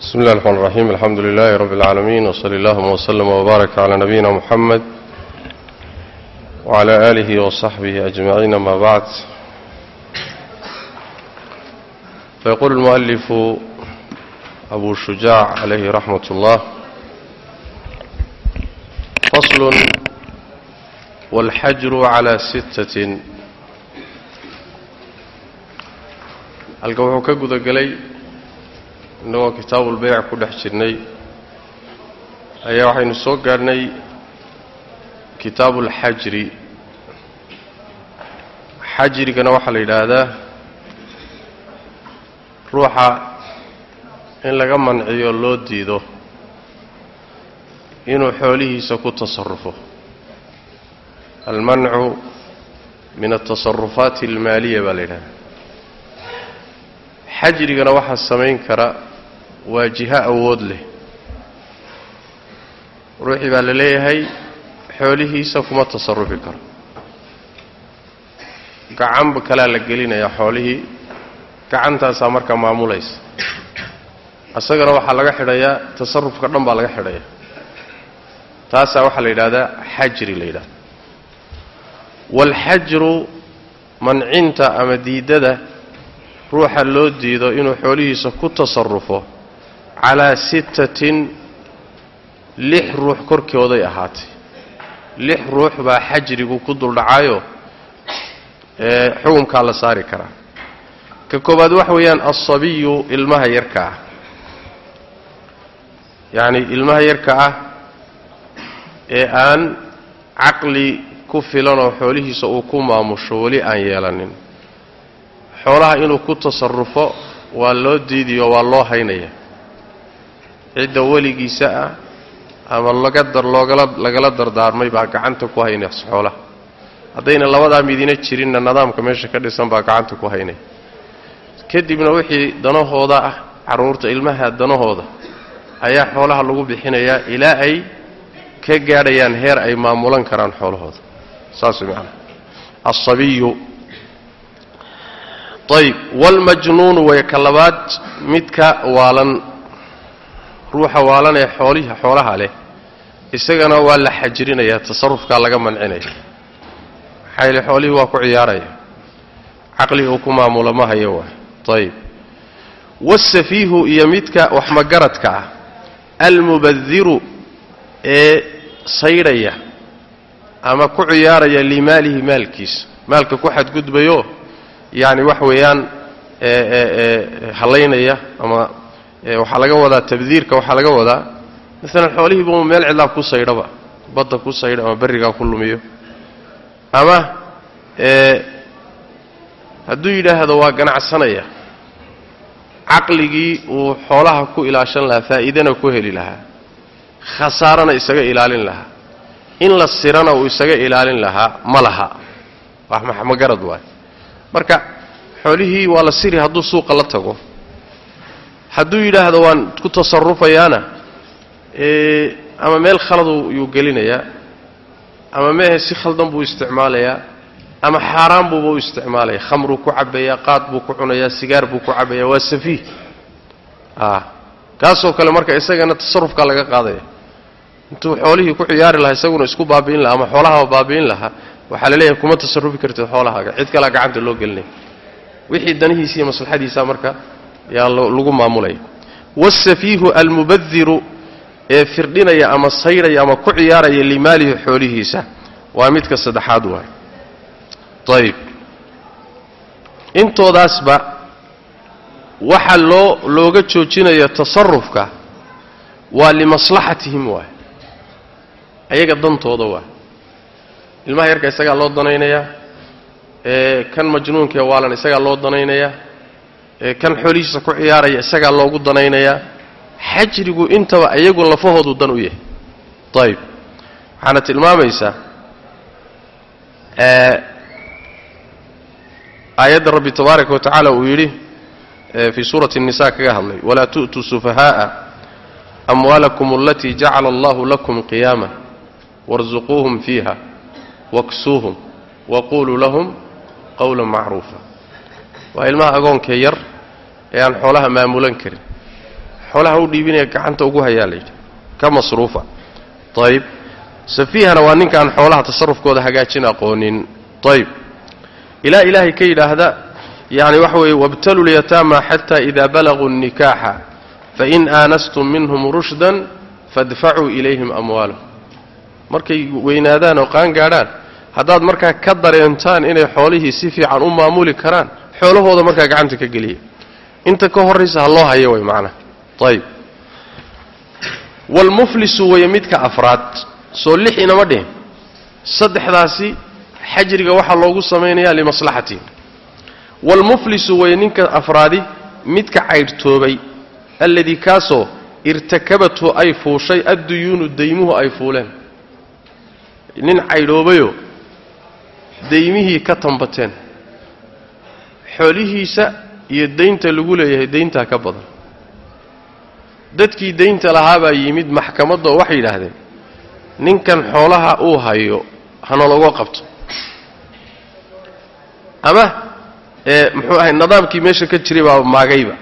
بسم الله الرحمن الرحيم الحمد لله رب العالمين وصلى اللهم وسلم وبارك على نبينا محمد وعلى آله وصحبه أجمعين ما بعد فيقول المؤلف أبو شجاع عليه رحمة الله فصل والحجر على ستة halka wuxuu ka guda gelay innagoo kitaabulbeyc ku dhex jirnay ayaa waxaynu soo gaadhnay kitaabuulxajri xajrigana waxaa la yidhaahdaa ruuxa in laga manciyo loo diido inuu xoolihiisa ku tasarufo almancu min altasarufaati almaaliya baa la yidhahdaa xajrigana waxaa samayn kara waa jiho awood leh. Ruuxii baa la leeyahay xoolihiisa kuma tasarufi karo. Gacanba kalea la gelinayaa xoolihii. Gacantaasaa markaa maamulaysa. Isagana waxaa laga xidhayaa tasarufka dhan baa laga xidhaya taasaa waxaa la yidhahdaa xajri la yidhahda waalxajru mancinta ama diidada ruuxa loo diido inuu xoolihiisa ku tasarufo calaa sittatin lix ruux korkooday ahaatay. Lix ruux baa xajrigu ku duldhacayo ee xukunkaa la saari karaa. Ka koowaad waxa weeyaan alsabiyu ilmaha yarka ah. Yacni ilmaha yarka ah ee aan caqli ku filanoo xoolihiisa uu ku maamusho weli aan yeelanin. Xoolaha inuu ku tasarufo waa loo diidiyo waa loo haynaya cidda weligiisa ah ama laga dar loogala lagala dardaarmay baa gacanta ku haynaysa xoolaha haddayna labadaa midina jirinna nidaamka meesha ka dhisan baa gacanta ku haynaya kadibna wixii danahooda ah carruurta ilmaha danahooda ayaa xoolaha lagu bixinayaa ilaa ay ka gaadhayaan heer ay maamulan karaan xoolahooda. Saas way macanaha alsabiyu ayb waalmajnuunu way ka labaad. Midka waalan ruuxa waalan ee xoolihi xoolaha leh. Isagana waa la xajrinayaa tasarufkaa laga mancinaya. Maxaa yaele xoolihii waa ku ciyaaraya. Caqli uu ku maamulo ma hayo waay ayb waasafiihu iyo midka waxmagaradka ah. Almubadiru ee saydhaya ama ku ciyaaraya limaalihi maalkiisa maalka ku xadgudbayo yacni wax weeyaan hallaynaya ama waxaa laga wadaa tabdiirka waxaa laga wadaa maalan xoolihiiba meel cidlaa ku saydhaba badda ku saydha ama berrigaa ku lumiyo. Ama hadduu yidhaahdo waa ganacsanaya caqligii uu xoolaha ku ilaashan lahaa faa'iidana ku heli lahaa khasaarana isaga ilaalin lahaa in la sirana uu isaga ilaalin lahaa ma laha. Wax magarad waay. Marka xoolihii waa la siri hadduu suuqa la tago hadduu yidhaahdo waan ku tasarufayaana ama meel khaladu yuu gelinayaa ama mehe si khaldan buu isticmaalayaa ama xaaraan buuba u isticmaalaya. Khamruu ku cabbayaa qaad buu ku cunayaa sigaar buu ku cabbayaa waa safiih kaasoo kale marka isagana tasarufkaa laga qaadaya. Intuu xoolihii ku ciyaari lahaa isaguna isku baabi'in lahaa ama xoolahaba baabi'in lahaa waxaa la leeyahay kuma tasarufi kartid xoolahaaga. Cid kalea gacanta loo gelinaya wixii danihiisa iyo maslaxadiisa marka yaa lagu maamulaya waasafiihu almubadiru ee firdhinaya ama saydhaya ama ku ciyaaraya limaalihi xoolihiisa. Waa midka saddexaad waay ayib intoodaasba waxa loo looga joojinayo tasarufka waa limaslaxatihim waay ayaga dantooda waay ilmaha yarka isagaa loo danaynayaa kan majnuunkaee waalan isagaa loo danaynayaa ee kan xoolihiisa ku ciyaaraya isagaa loogu danaynayaa xajrigu intaba iyagu lafahoodu dan u yahay ayib waxaana tilmaamaysaa aayadda rabbi tabaaraka wa tacaala uu yidhi fii suurati الnisa kaga hadlay walaa tu'tuu sufahaءa amwaalakum alatii jacala allahu lakum qiyaama warsuquuhum fiiha waksuuhum waquluu lahum qowla macruufa waa ilmaha agoonkee yar ee aan xoolaha maamulan karin. Xoolaha u dhiibinaya gacanta ugu hayaa layidhi ka masruufa. Ayib safiihana waa ninkaan xoolaha tasarufkooda hagaajin aqoonin. Ayib ilaa ilaahay ka yidhaahda yani waxa weeye wabtalu lyataama xata ida balaguu الnikaaxa fain aanastum minhum rushdan faadfacuu ilayhim amwaalahum. Markay weynaadaan oo qaan gaadhaan haddaad markaa ka dareentaan inay xoolihii si fiican u maamuli karaan xoolahooda markaa gacanta ka geliya. Inta ka horraysa ha loo hayo way macnaha ayib waalmuflisu weye midka afraad. Soo lix inama dhihin. Saddexdaasi xajriga waxaa loogu samaynayaa limaslaxatihi waalmuflisu weye ninka afraadi midka caydhtoobay alladii kaasoo irtakabathu ay fuushay adduyuunu daymuhu ay fuuleen. Nin caydhoobayoo daymihii ka tambateen xoolihiisa iyo daynta lagu leeyahay dayntaa ka badan. Dadkii daynta lahaabaa yimid maxkamadda oo waxay yidhaahdeen ninkan xoolaha uu hayo hanalooga qabto. Ama ee muxuu ahay nidaamkii meesha ka jiray baa maagayba.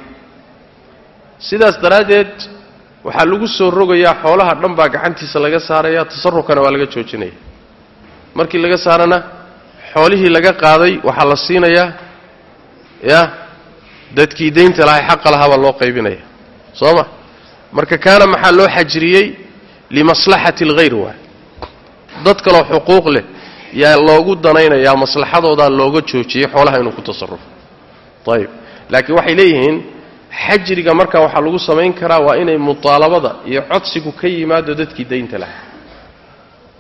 Sidaas daraaddeed waxaa lagu soo rogayaa xoolaha dhan baa gacantiisa laga saaraya tasarufkana waa laga joojinaya. Markii laga saarana xoolihii laga qaaday waxaa la siinayaa ya? Dadkii daynta lahay xaqa lahaabaa loo qaybinaya. Soo ma marka kaana maxaa loo xajriyey? Limaslaxati alghayr waay. Dad kaloo xuquuq leh yaa loogu danaynayaa maslaxadoodaa looga joojiyey xoolaha inuu ku tasarufo ayib laakiin waxay leeyihiin xajriga markaa waxaa lagu samayn karaa waa inay mutaalabada iyo codsigu ka yimaado dadkii daynta lahaa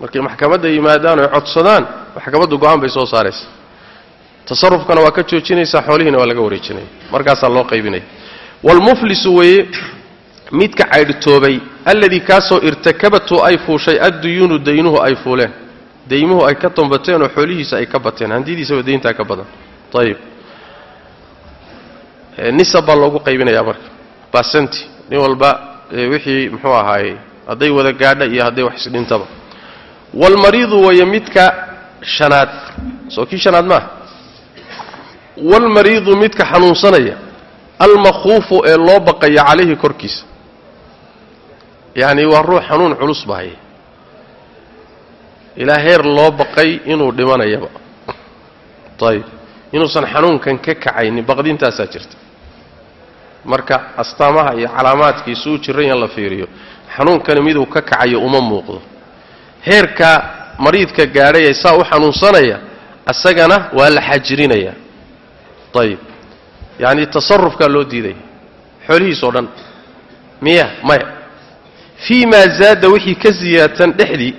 markay maxkamadda yimaadaan oy codsadaan maxkamaddu go'aan bay soo saaraysa tasarufkana waa ka joojinaysaa xoolihiina waa laga wareejinaya markaasaa loo qaybinaya waalmuflisu weeye midka caydhtoobay alladii kaasoo irtakabatu ay fuushay adduyuunu daynuhu ay fuuleen. Daymuhu ay ka tambateen oo xoolihiisa ay ka bateen. Handidiisaba dayntaa ka badan. Ayib nisab baa loogu qaybinayaa marka. Basanti nin walba wixii muxuu ahaaye hadday wada gaadha iyo hadday wax isdhintaba. Waalmariidu waya midka shanaad. Soo shanaad maaha waalmariidu midka xanuunsanaya almakhuufu ee loo baqaya calayhi korkiisa yacni waa ruux xanuun culus bahaya ilaa heer loo baqay inuu dhimanayaba ayib inuusan xanuunkan ka kacaynin baqdintaasaa jirta marka astaamaha iyo calaamaadkiisu u jiran yan la fiiriyo xanuunkani miduu ka kacayo uma muuqdo heerka mariidka gaadhay ee saa u xanuunsanaya asagana waa la xajirinaya ayib yacni tasarufkaa loo diidaya xoolihiis oo dhan. Miya maya fii maa zaada wixii ka siyaadsan dhexdii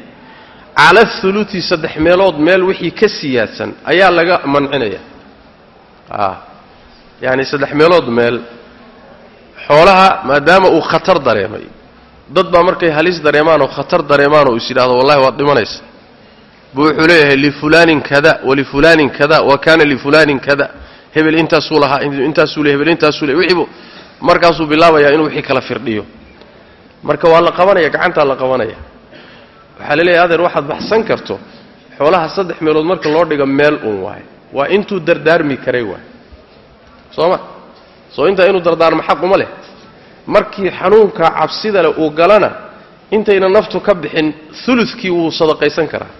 cala ahuluti saddex meelood meel wixii ka siyaadsan ayaa laga mancinaya a yacni saddex meelood meel xoolaha maadaama uu khatar dareemay dad baa markay halis dareemaan oo khatar dareemaan oo is yidhahdo wallahi waad dhimanaysa buu wuxuu leeyahay lifulaanin kada walifulaanin kada wa kaana lifulaanin kada hebel intaasuu lahaa intaasuu hebel intaasuu le wixiibu markaasuu bilaabayaa inuu wixii kala firdhiyo. Marka waa la qabanaya gacantaa la qabanaya. Waxaa la adeer waxaad baxsan karto xoolaha saddex meelood marka loo dhigo meel uun waaye. Waa intuu dardaarmi karay waay soo ma? Soo intaa inuu dardaarmo xaquma leh. Markii xanuunka cabsida leh uu galana intayna naftu ka bixin ulukii wuu sadaqaysan karaa.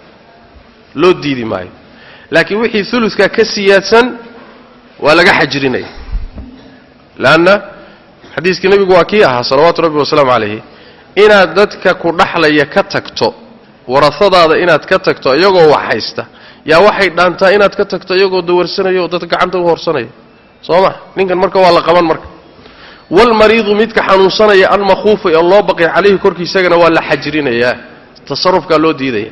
Loo diidi maayo. Laakiin wixii uludkaa ka siyaadsan waa laga xajirinaya leanna xadiiskii nebigu waa kii ahaa salawaatu rabbi wasalaamu calayhi inaad dadka ku dhaxlaya ka tagto warasadaada inaad ka tagto iyagoo wax haysta yaa waxay dhaantaa inaad ka tagto iyagoo dawarsanaya oo dadka gacanta u horsanaya soo ma? Ninkan marka waa la qaban marka. Walmariidu midka xanuunsanaya almakhuufu ee loo baqay calayhi korkiisagana waa la xajrinayaa tasarufkaa loo diidaya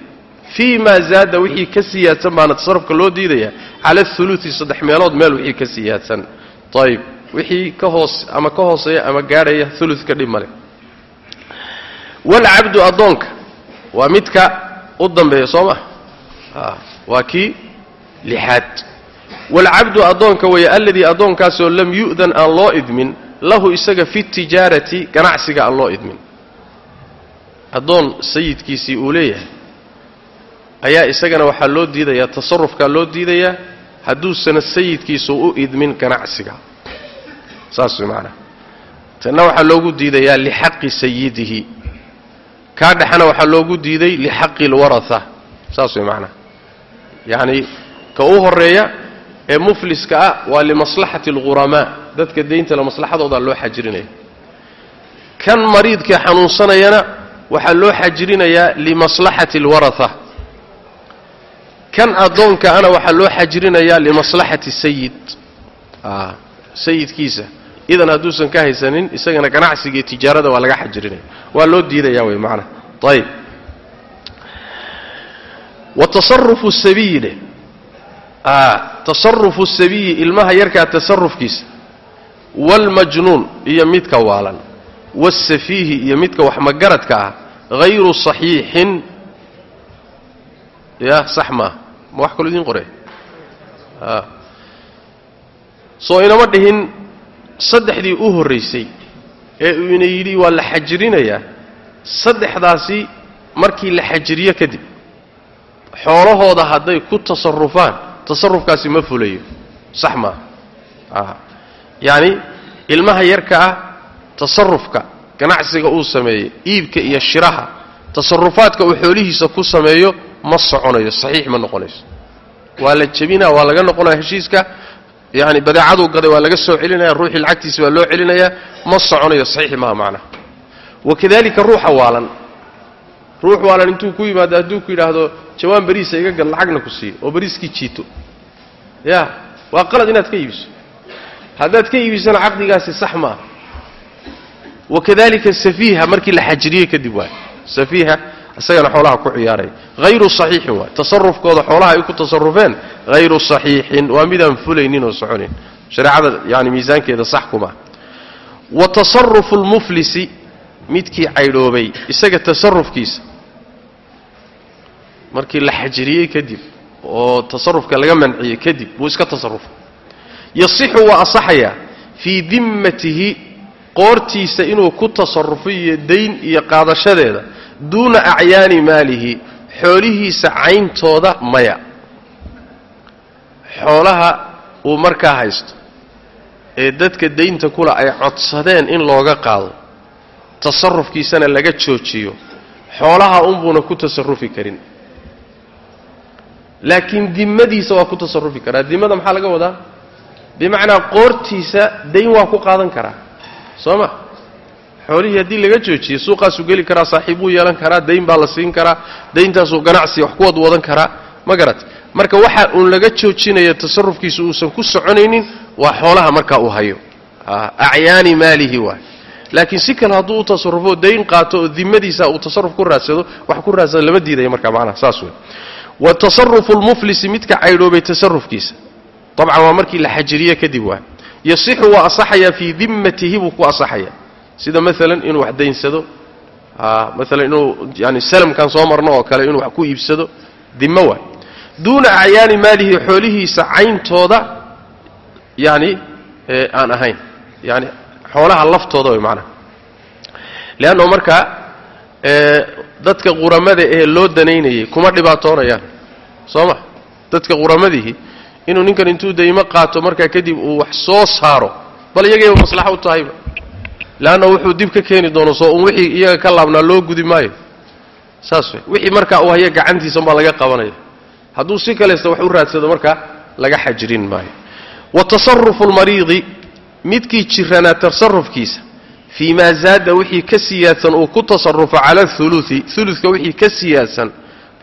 fii maa zaada wixii ka siyaadsan baana tasarufka loo diidaya cala auluti saddex meelood meel wixii ka siyaadsan. Ayib wixii ka hoos ama ka hooseeya ama gaadhaya uludka dhib male walcabdu addoonka waa midka u dambeeya soo ma? Waa kii lixaad. Walcabdu addoonka weeye alladii addoonkaasoo lam yu'dan aan loo idmin lahu isaga fi tijaarati ganacsiga aan loo idmin. Addoon sayidkiisii uu leeyahay ayaa isagana waxaa loo diidayaa tasarufkaa loo diidayaa hadduusana sayidkiisu u idmin ganacsiga. Saas way macanaha tanna waxaa loogu diidayaa lixaqi sayidihi. Kaa dhexena waxaa loogu diiday lixaqi alwaratha saas way macnaha yacni ka u horreeya ee mufliska ah waa limaslaxati alghuramaa dadka deyntale maslaxadoodaa loo xajirinaya kan mariidka xanuunsanayana waxaa loo xajirinayaa limaslaxati alwaratha kan addoonka ana waxaa loo xajirinayaa limaslaxati sayid. Sayidkiisa. Idan hadduusan ka haysanin isagana ganacsiga iyo tijaarada waa laga xajirinaya. Waa loo diidaya wey macnaha ayib wa tasarufu sabiyi dheh tasarufu sabiyi ilmaha yarkaa tasarufkiisa waalmajnuun iyo midka waalan. Waasafiihi iyo midka wax magaradka ah. Hayru saxiixin. Ya sax maaha ma wax kaloo idiin qorey soo inama dhihin saddexdii u horraysay ee uu ina yidhi waa la xajirinayaa saddexdaasi markii la xajiriyo kadib xoolahooda hadday ku tasarufaan tasarufkaasi ma fulayo sax maaha yacni ilmaha yarka ah tasarufka ganacsiga uu sameeyo iibka iyo shiraha tasarufaadka uu xoolihiisa ku sameeyo ma soconayo saxiix ma noqonayso. Waa la jebinaa waa laga noqonaya heshiiska yani badeecaduu gaday waa laga soo celinaya ruuxii lacagtiisa waa loo celinayaa ma soconayo saxiix maha macnaha wakadalika ruuxa waalan. Ruux waalan intuu ku yimaado hadduu ku yidhaahdo jawaan beriisa iga gad lacagna ku siiyo oo beriiskii jiito. Ya waa qalad inaad ka iibiso. Haddaad ka iibisana caqdigaasi sax maaha. Wakadalika safiiha markii la xajiriye kadib waay safiiha isagana xoolaha ku ciyaaraya hayru saxiixin waay tasarufkooda xoolaha ay ku tasarufeen hayru saxiixin waa midaan fulaynin oo soconin. Shareecada yani miisaankeeda sax kuma wa tasarufu lmuflisi midkii caydhoobay isaga tasarufkiisa markii la xajiriyey kadib oo tasarufka laga manciyey kadib buu iska tasarufa yasixu waa asaxayaa fii dimmatihi qoortiisa inuu ku tasarufo iyo dayn iyo qaadashadeeda duuna acyaani maalihi xoolihiisa cayntooda maya. Xoolaha uu markaa haysto ee dadka daynta kula ay codsadeen in looga qaado tasarufkiisana laga joojiyo xoolaha unbuuna ku tasarufi karin. Laakiin dimadiisa waa ku tasarufi karaa. Dimada maxaa laga wadaa? Bimacnaa qoortiisa dayn waa ku qaadan karaa. Soo ma xoolihii haddii laga joojiyo suuqaasuu geli karaa saaxiibbuu yeelan karaa dayn baa la siin karaa dayntaasuu ganacsi wax ku wad wadan karaa. Ma garat marka waxa uun laga joojinaya tasarufkiisu uusan ku soconaynin waa xoolaha markaa uu hayo. Acyaani maalihi waay laakiin si kale hadduu u tasarufo dayn qaato oo dimadiisa uu tasaruf ku raadsado wax ku raadsado lama diidaya markaa macnaha saas wey wa tasarufu lmuflisi midka caydhoobay tasarufkiisa dabcan waa markii la xajiriye kadib waay yasixu waa asaxayaa fii dimmatihi buu ku asaxaya sida maalan inuu wax daynsado maalan inuu yani salamkan soo marno oo kale inuu wax ku iibsado dimmo waay. Duuna acyaani maalihi xoolihiisa cayntooda yani aan ahayn. Yani xoolaha laftooda way macnaha leanno markaa dadka quramada ee loo danaynayay kuma dhibaatoonayaan. Soo ma? Dadka quramadihii inuu ninkan intuu daymo qaato markaa kadib uu wax soo saaro. Bal iyagayba maslaxo u tahayba leanna wuxuu dib ka keeni doono soo un wixii iyaga ka laabnaa loo gudi maayo. Saas wixii markaa uu haya gacantiisan baa laga qabanaya. Hadduu si kalesta wax u raadsado markaa laga xajirin maayo. Wa tasarufu lmariidi midkii jiranaa tasarufkiisa fii zaada wixii ka siyaadsan uu ku tasarufo cala hulusi huludka wixii ka siyaadsan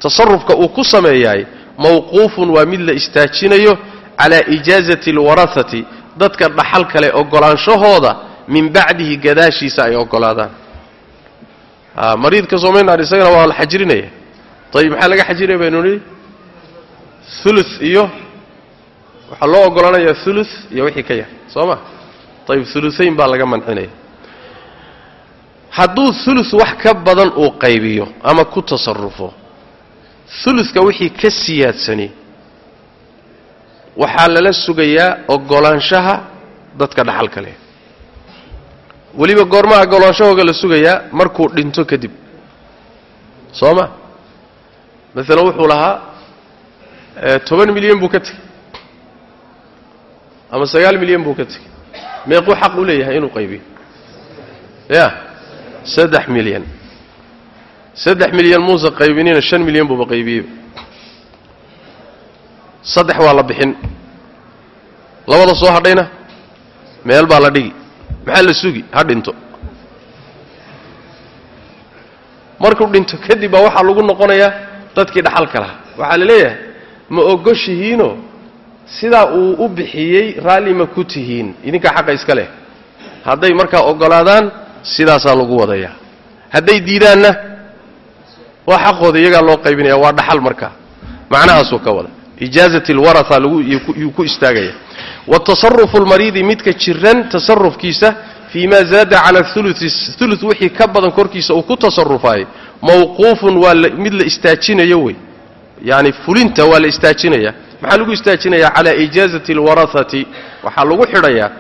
tasarufka uu ku sameeyaay mawquufun waa mid la istaajinayo calaa ijaazati alwarahati dadka dhaxal kale ogolaanshahooda min bacdihi gadaashiisa ay ogolaadaan. Mariidka somaynaan isagana waa la xajirinaya ayib maxaa laga xajirinaya baynu nihi ulu iyo waxaa loo ogolaanayaa ulu iyo wixii ka yar soo ma? Ayib uluayn baa laga mancinaya. Hadduu ulu wax ka badan uu qaybiyo ama ku tasarufo uluka wixii ka siyaadsani waxaa lala sugayaa ogolaanshaha dadka dhaxalka leh weliba goormaa ogolaanshahooga la sugayaa markuu dhinto kadib. Soo ma maalan wuxuu lahaa toban milyan buu ka tegey. Ama sagaal milyan buu ka tegey. Meequu xaq u leeyahay inuu qaybiyo. Ya saddex milyan. Saddex milyan muusa qaybinina shan milyan buuba qaybiyey saddex waa la bixin. Labada soo hadhayna meel baa la dhigi maxaa la sugi? Ha dhinto. Markuu dhinto kadib baa waxaa lagu noqonayaa dadkii dhaxalka lahaa. Waxaa la leeyahay ma ogoshihiino sidaa uu u bixiyey raalli ma ku tihiin. Idinkaa xaqa iska leh. Hadday markaa oggolaadaan sidaasaa lagu wadayaa. Hadday diidaanna waa xaqooda iyagaa loo qaybinaya waa dhaxal markaa. Macnahaasuu ka wada ijaazati alwaraa laguyuu ku istaagaya watasarufu lmariidi midka jiran tasarufkiisa fii ma zaada cala ulu wixii ka badan korkiisa uu ku tasarufaayay mawquufun waa mid la istaajinayo wey. Yani fulinta waa la istaajinaya maxaa lagu istaajinaya cala ijaazati alwarahati waxaa lagu xidhayaa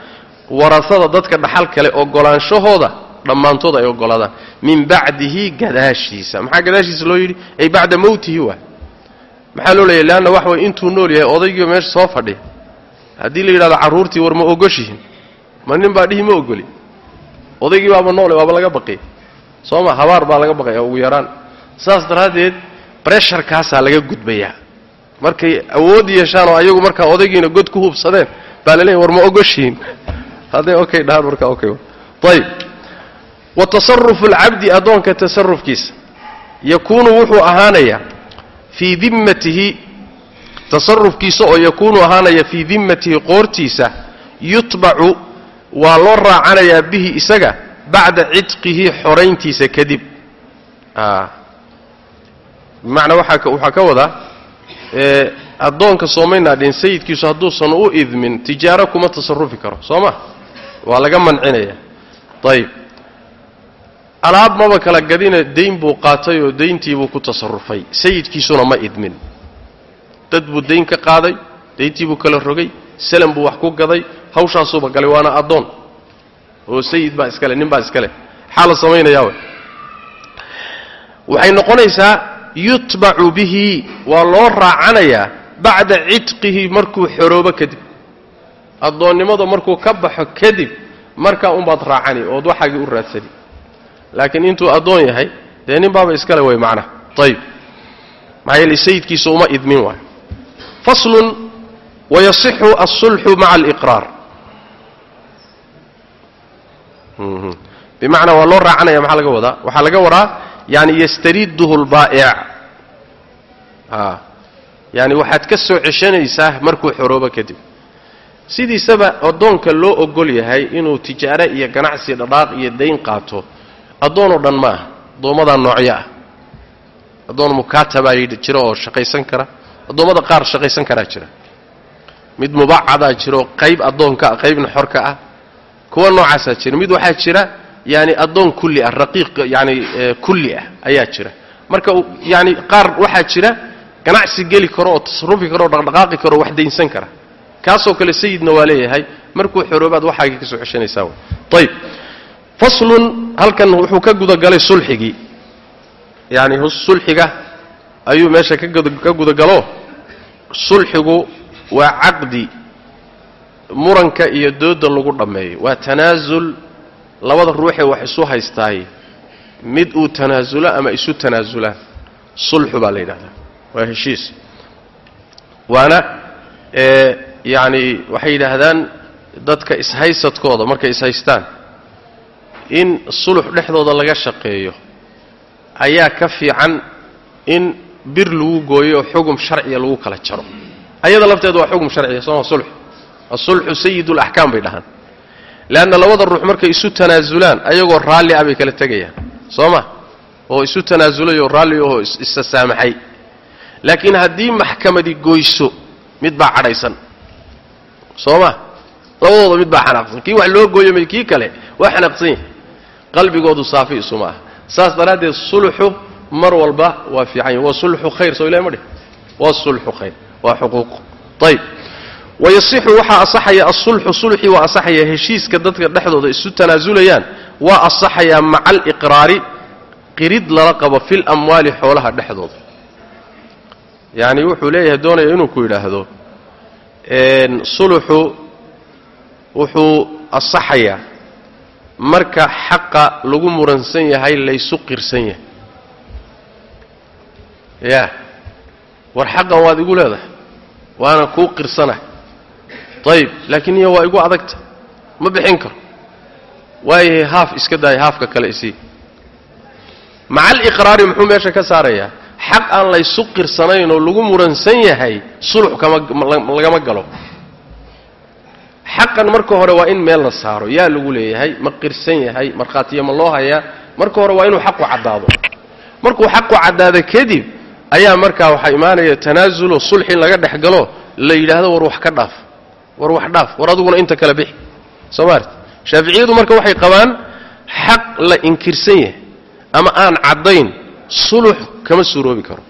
warasada dadka dhaxal kale ogolaanshahooda dhammaantood ay ogolaadaan. Min bacdihi gadaashiisa. Maxaa gadaashiisa loo yidhi? Ay bacda mowtihi waa. Maxaa loo leeyahy leanna wax way intuu nool yahay odaygiio meesha soo fadhiya haddii la yidhahdo carruurtii war ma ogoshihin ma nin baa dhihi ma ogoli. Odaygii baaba noole waaba laga baqay soo ma habaar baa laga baqaya ugu yaraan. Saas daraaddeed bresharkaasaa laga gudbayaa. Markay awood yeeshaan oo ayagu markaa odaygiina god ku hubsadeen baa la leeyahy war ma ogoshihin. Hadday okay dhahaan markaa okay. Ayib wa tasarufu alcabdi addoonka tasarufkiisa yakuunu wuxuu ahaanayaa fii dimmatihi tasarufkiisa oo yakuunu ahaanaya fii dimmatihi qoortiisa yutbacu waa loo raacanayaa bihi isaga bacda cidqihi xorayntiisa kadib. Bimacnaa waxaa ka wadaa addoonka soomaynaa dhin sayidkiisu hadduusan u idmin tijaaro kuma tasarufi karo soo ma? Waa laga mancinaya ayib alaab maba kala gadina dayn buu qaatay oo dayntiibuu ku tasarufay sayidkiisuna ma idmin dad buu dayn ka qaaday dayntiibuu kala rogay salam buu wax ku gaday hawshaasuuba galay waana addoon. Oo sayid baa iskale nin baa iskale maxaa la samaynayaa w waxay noqonaysaa yutbacu bihi waa loo raacanayaa bacda cidqihi markuu xoroobo kadib. Addoonnimada markuu ka baxo kadib markaa unbaad raacani ood waxaagii u raadsani. Laakiin intuu addoon yahay dee nin baaba iskale way macnaha ayib maxaa yeele sayidkiisa uma idmin waayo faslun wayasixu alsulxu maca aliqraar. Bimacnaa waa loo raacanaya maxaa laga wadaa? Waxaa laga wadaa yani yastariduhu lbaa'ic a yani waxaad ka soo ceshanaysaa markuu xoroobo kadib. Sidiisaba addoonka loo ogol yahay inuu tijaare iyo ganacsi dhadhaaq iyo dayn qaato addoonoo dhan ma ah noocyo ah. Addoon mukaatabaa jira oo shaqaysan kara addoommada qaar shaqaysan karaa jira. Mid mubacadaa jiraoo qayb addoonka ah qaybna xorka ah. Kuwa noocaasaa jira. Mid waxaa jira yani addoon kulli ah raqiiq yani kulli ah ayaa jira. Marka yani qaar waxaa jira ganacsi geli karo oo tasarufi karo oo dhaqdhaqaaqi karo wax daynsan kara. Kaasoo kale sayidna waa leeyahay markuu xoroobaad waxaagii ka soo ceshanaysaa ayb faslun halkan wuxuu ka gudagalay sulxigii. Yani sulxiga ayuu meesha ka gudagalo sulxigu waa caqdi muranka iyo dooda lagu dhammeeyo waa tanaasul labada ruuxee wax isu haystaay. Mid uu tanaasulo ama isu tanaasulaan sulxu baa la yidhahdaa. Waa heshiis. Waana yani waxay yidhaahdaan dadka ishaysadkooda markay ishaystaan in sulux dhexdooda laga shaqeeyo ayaa ka fiican in bir lagu gooyo oo xugum sharciya lagu kala jaro. Ayada lafteeda waa xugum sharciya sooma sulx asulxu sayidulaxkaam bay dhahaan. Leanna labada ruux markay isu tanaasulaan ayagoo raalli ah bay kala tegayaan. Soo ma? Oo isu tanaasulay oo raalli ahoo isa saamaxay. Laakiin haddii maxkamadi goyso mid baa cadhaysan. Soo ma? Labadooda mid baa xanaaqsan. Kii wax loo gooyo may kii kale waa xanaaqsan. Yahay qalbigoodu saafi isuma ah. Saas daraaddeed sulxu mar walba waa fiican yahy waa sulxu khayr soo ilahi ma dhih waa sulxu khayr waa xuquuq. Ayb wayasixu waxaa asaxaya asulxu sulxii waa asaxaya heshiiska dadka dhexdooda isu tanaasulayaan waa asaxayaa maca aliqraari qirid lala qabo fil amwaali xoolaha dhexdooda. Yacni wuxuu leeyahay doonaya inuu ku yidhaahdo suluxu wuxuu asaxayaa marka xaqa lagu muransan yahay laysu qirsan yahay ya war xaqan waad igu leedahay waana kuu qirsanahay ayib laakiin iyo waa igu adagta. Ma bixin karo. Waayahay haaf iska daaya haafka kale isii maca aliqraari muxuu meesha ka saarayaa? Xaq aan laysu qirsanayn oo lagu muransan yahay sulux kama lagama galo. Xaqan marka hore waa in meel la saaro. Yaa lagu leeyahay ma qirsan yahay markhaatiya ma loo hayaa. Marka hore waa inuu xaqu caddaado. Markuu xaqu caddaado kadib ayaa markaa waxaa imaanaya tanaasulo sulxi laga dhex galo la yidhaahdo war wax ka dhaaf war wax dhaaf war adiguna inta kale bixi. Soo maart shaaficiyadu marka waxay qabaan xaq la inkirsan yahay ama aan caddayn sulux kama suuroobi karo.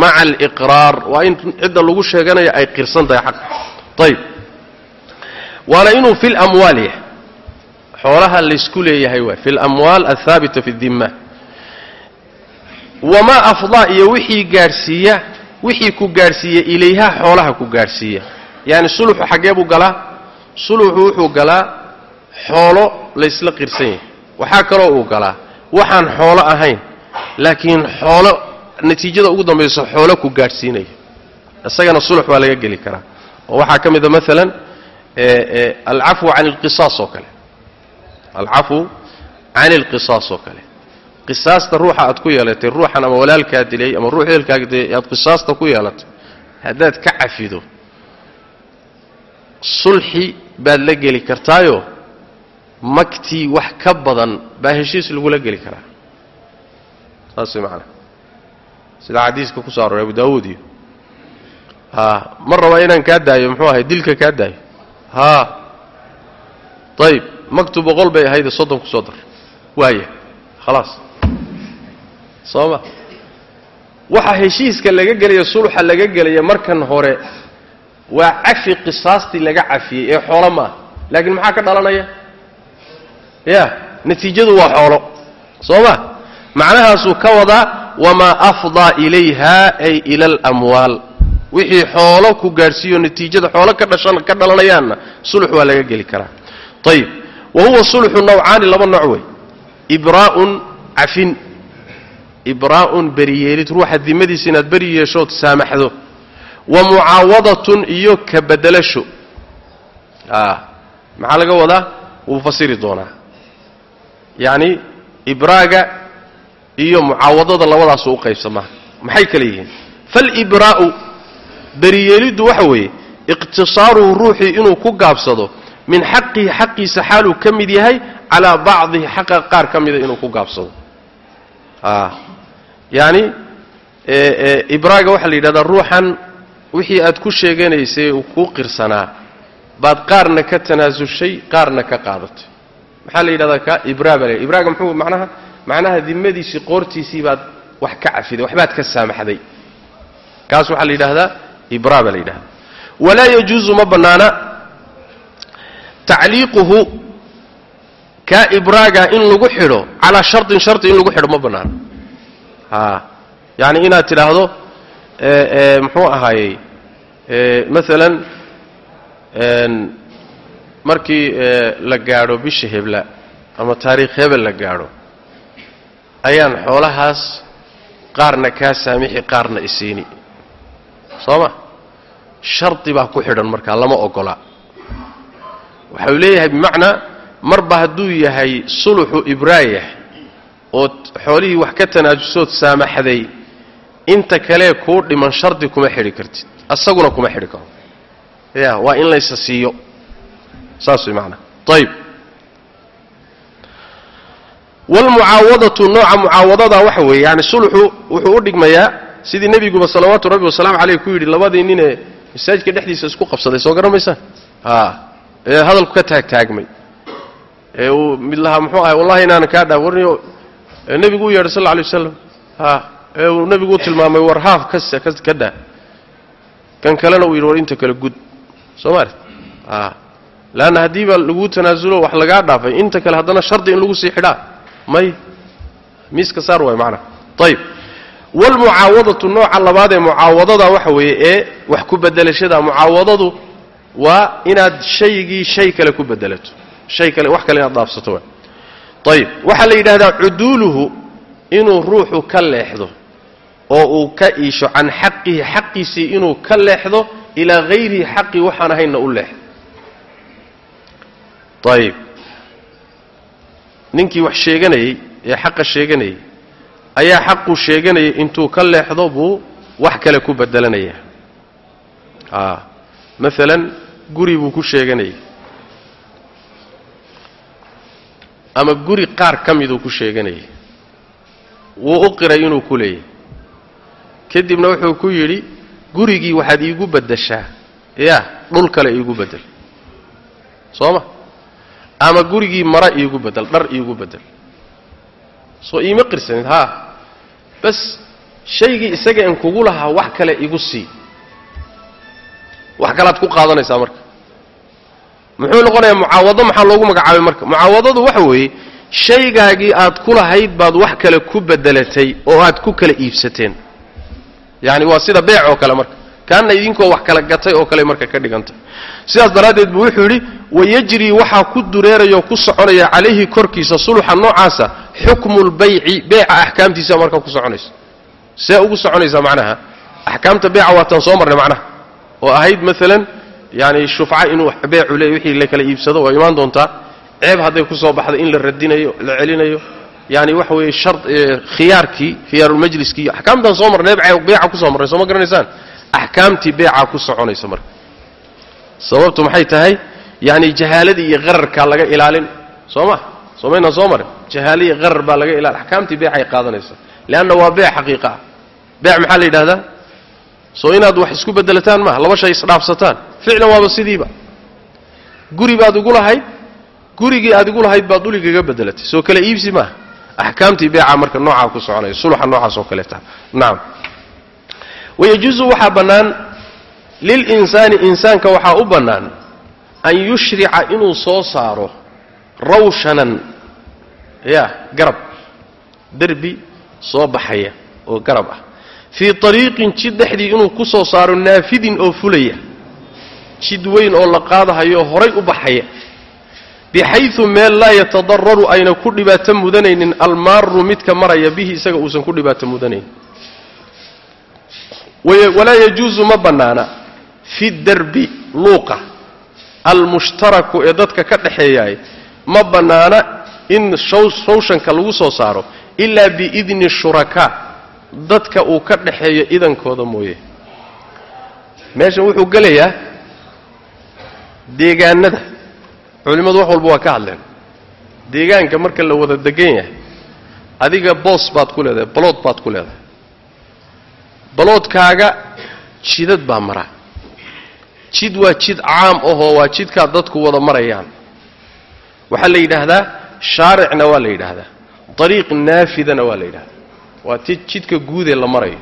Maca aliqraar waa in cidda lagu sheeganaya ay qirsan tahay xaq. Ayib waana inuu fi lamwaal yahay xoolaha laysku leeyahay waay fi lamwaal althaabita fi dimma wamaa afdaa iyo wixii gaadhsiiya wixii ku gaadhsiiya ilayha xoolaha ku gaadhsiiya yaani suluxu xaggee buu galaa suluxu wuxuu galaa xoolo laysla qirsan yahay waxaa kaloo uu galaa waxaan xoolo ahayn laakiin xoolo natiijada ugu dambayso xoolo ku gaadhsiinaya isagana sulux waa laga geli karaa oo waxaa ka mid a maalan alcafwu can alqisaas oo kale alcafwu can alqisaas oo kale qisaasta ruuxa aad ku yeelatay ruuxan ama walaalkaa dilay ama ruux eelkaaga dilay aad qisaasta ku yeelatay haddaad ka cafido sulxi baad la geli kartaayo magtii wax ka badan baa heshiis lagula geli karaa. Saas macana sida xadiiska ku soo abu daawuud iyo ma rabaa inaan kaa daayo muxuu ahay dilka kaa daayo. Haa. Ayib magtu boqol bay ahayde soddon ku dar. Waaya khalaas soo ma waxa heshiiska laga gelaya sulxa laga gelaya markan hore waa cafi qisaastii laga cafiyey ee xoolo ma laakiin maxaa ka dhalanaya? Ya natiijadu waa xoolo. Soo ma macnahaasuu ka wadaa wamaa afdaa ilayha ay ila alamwaal wixii xoolo ku gaadhsiiyo natiijada xoolo ka dhalanayaanna sulux waa laga geli karaa. Ayib wa huwa sulxu nawcaani laba nooc wey. Ibraa'un cafin ibraa'un beriyeelid ruuxa dimadiisa inaad beri yeeshood saamaxdo. Wa mucaawadatun iyo ka bedelasho. Maxaa laga wadaa? Wuu fasiri doonaa. Yacni ibraaga iyo mucaawadada labadaasu u qaybsamaa. Maxay kale yihiin? Falibraa'u beriyeeliddu waxa weeye iqtisaaruhu ruuxii inuu ku gaabsado min xaqihi xaqiisa xaaluu ka mid yahay calaa bacdihi xaqa qaar ka mida inuu ku gaabsado yacni ibraaga waxaa la yidhahdaa ruuxan wixii aad ku sheeganaysay uu kuu qirsanaa. Baad qaarna ka tanaasushay qaarna ka qaadatay. Maxaa la yidhahdaa ka? Ibraa baa la ibraaga muxuu macnaha macnaha dimadiisii qoortiisii baad wax ka cafiday waxbaad ka saamaxday. Kaas waxaa la yidhaahdaa ibraa baa la yidhahdaa. Walaa yajuusu ma bannaana tacliiquhu kaa ibraaga in lagu xidho calaa shartin sharti in lagu xidho ma bannaana a yacni inaad tidhaahdo muxuu ahaayey maalan markii la gaadho bisha hebla ama taariikh hebel la gaadho ayaan xoolahaas qaarna kaa saamixi qaarna isiini soo ma? Shardi baa ku xidhan markaa lama ogola. Waxau leeyahay bimacnaa marba hadduu yahay suluxu ibraayah ood xoolihii wax ka tanaajusood saamaxday inta kalee kuu dhiman shardi kuma xidhi kartid asaguna kuma xidhi karo. Ya waa in laysa siiyo. Saas way macanaa ayib waalmucaawadatu nooca mucaawadada waxa weeye yani sulxu wuxuu u dhigmayaa sidii nebiguba salawaatu rabbi wasalaamu caleyh ku yidhi labadii ninee masaajidka dhexdiisa isku qabsaday soo garan maysaan a ee hadalku ka taagtaagmay ee uu mid lahaa muxuu ahay wallahi inaanan kaa dhaa warniyo nebigu u yeedhay sal lla alay wasalam a ee uu nebigu u tilmaamay war haaf kas ka daa. Kan kalena uu yidhi war inta kale gud. Soo maarti a leanna haddii baa laguu tanaasulo wax lagaa dhaafay inta kale haddana shardi in lagu sii xidhaa. May? Miiska saar waay macnaha ayib waalmucaawadatu nooca labaad ee mucaawadada waxa weeye ee wax ku bedelashada mucaawadadu waa inaad shaygii shay kale ku bedelato shay kale wax kale inaad dhaafsato ayib waxaa la yidhahdaa cuduuluhu inuu ruuxu ka leexdo oo uu ka iisho can xaqihi xaqiisii inuu ka leexdo ilaa hayrihi xaqii waxaan ahaynna u leexdo ayib ninkii wax sheeganayey ee xaqa sheeganayay ayaa xaquu sheeganayay intuu ka leexdo buu wax kale ku bedelanaya. A maalan guri buu ku sheeganayay ama guri qaar ka miduu ku sheeganayay. Wuu u qiray inuu ku leeyahy kadibna wuxuu ku yidhi gurigii waxaad iigu beddeshaa. Ya dhul kale iigu beddel. Soo ma ama gurigii mara iigu beddel dhar iigu beddel. Soo iima qirsanid haa. Bas shaygii isaga en kugu lahaa wax kale igu sii. Wax kalaad ku qaadanaysaa marka muxuu noqonayaa mucaawado maxaa loogu magacaabay marka? Mucaawadadu waxa weeye shaygaagii aad ku lahayd baad wax kale ku bedelatay oo aad ku kala iibsateen. Yacani waa sida beec oo kale marka. Kaanna idinkoo wax kala gatay oo kale marka ka dhigantay. Sidaas daraaddeed buu wuxuu yidhi wayajrii waxaa ku dureeraya oo ku soconaya calayhi korkiisa suluxa noocaasa xukmu lbayci beeca axkaamtiisa marka ku soconaysa. See ugu soconaysaa macnaha? Axkaamta beeca waataan soo marnay macnaha. Oo ahayd maalan yani shufca inuu beecu leey wixii la kala iibsado waa imaan doontaa ceeb hadday ku soo in la radinayo la celinayo. Yani waxa weeye khiyaarkii khiyaarulmajliskii axkaamtan soo marnay beeca ku soo marnay soo ma garanaysaan? Axkaamtii beeca ku soconaysa marka. Sababtu maxay tahay? Yani jahaaladii iyo qararkaa laga ilaalin. Soo ma? Soo maynaan soo marin? Jahaala iyo qarar baa laga ilaalin axkaamtii beecay qaadanaysa. Leanna waa beec xaqiiqa ah. Beec maxaa la yidhahdaa soo inaad wax isku bedelataan maaha laba shay isdhaafsataan ficlan waaba sidiiba. Guri baad igu lahayd gurigii aad igu lahayd baad dhuligaga bedelatay. Soo kale iibsi maaha axkaamtii beeca marka noocaa ku soconaya suluxa noocaas oo kaleeta nacam wayajuusu waxaa bannaan lilinsaani insaanka waxaa u bannaan an yushrica inuu soo saaro rawshanan ya garab. Derbi soo baxaya oo garab ah. Fii ariiqin jid dhexdii inuu ku soo saaro naafidin oo fulaya jid weyn oo la qaadahayo horay u baxaya bixayu meel laa yatadararu ayna ku dhibaato mudanaynin almaaru midka maraya bihi isaga uusan ku dhibaato mudanaynin walaa yajuusu ma bannaana fi darbi luuqa almushtaraku ee dadka ka dhexeeyaay ma bannaana in shawshanka lagu soo saaro ilaa biidni shurakaa dadka uu ka dhaxeeyo idankooda mooye. Meeshan wuxuu gelayaa deegaanada. Culimmadu wax walba waa ka hadleen. Deegaanka marka la wada degan yahay adiga boos baad ku leedahay balood baad ku leedahay. Baloodkaaga jidad baa mara jid waa jid caam ahoo waa jidkaa dadku wada marayaan. Waxaa la yidhaahdaa shaaricna waa la yidhaahdaa. Ariiq naafidana waa la yidhahdaa waa ti jidka guudee la marayo.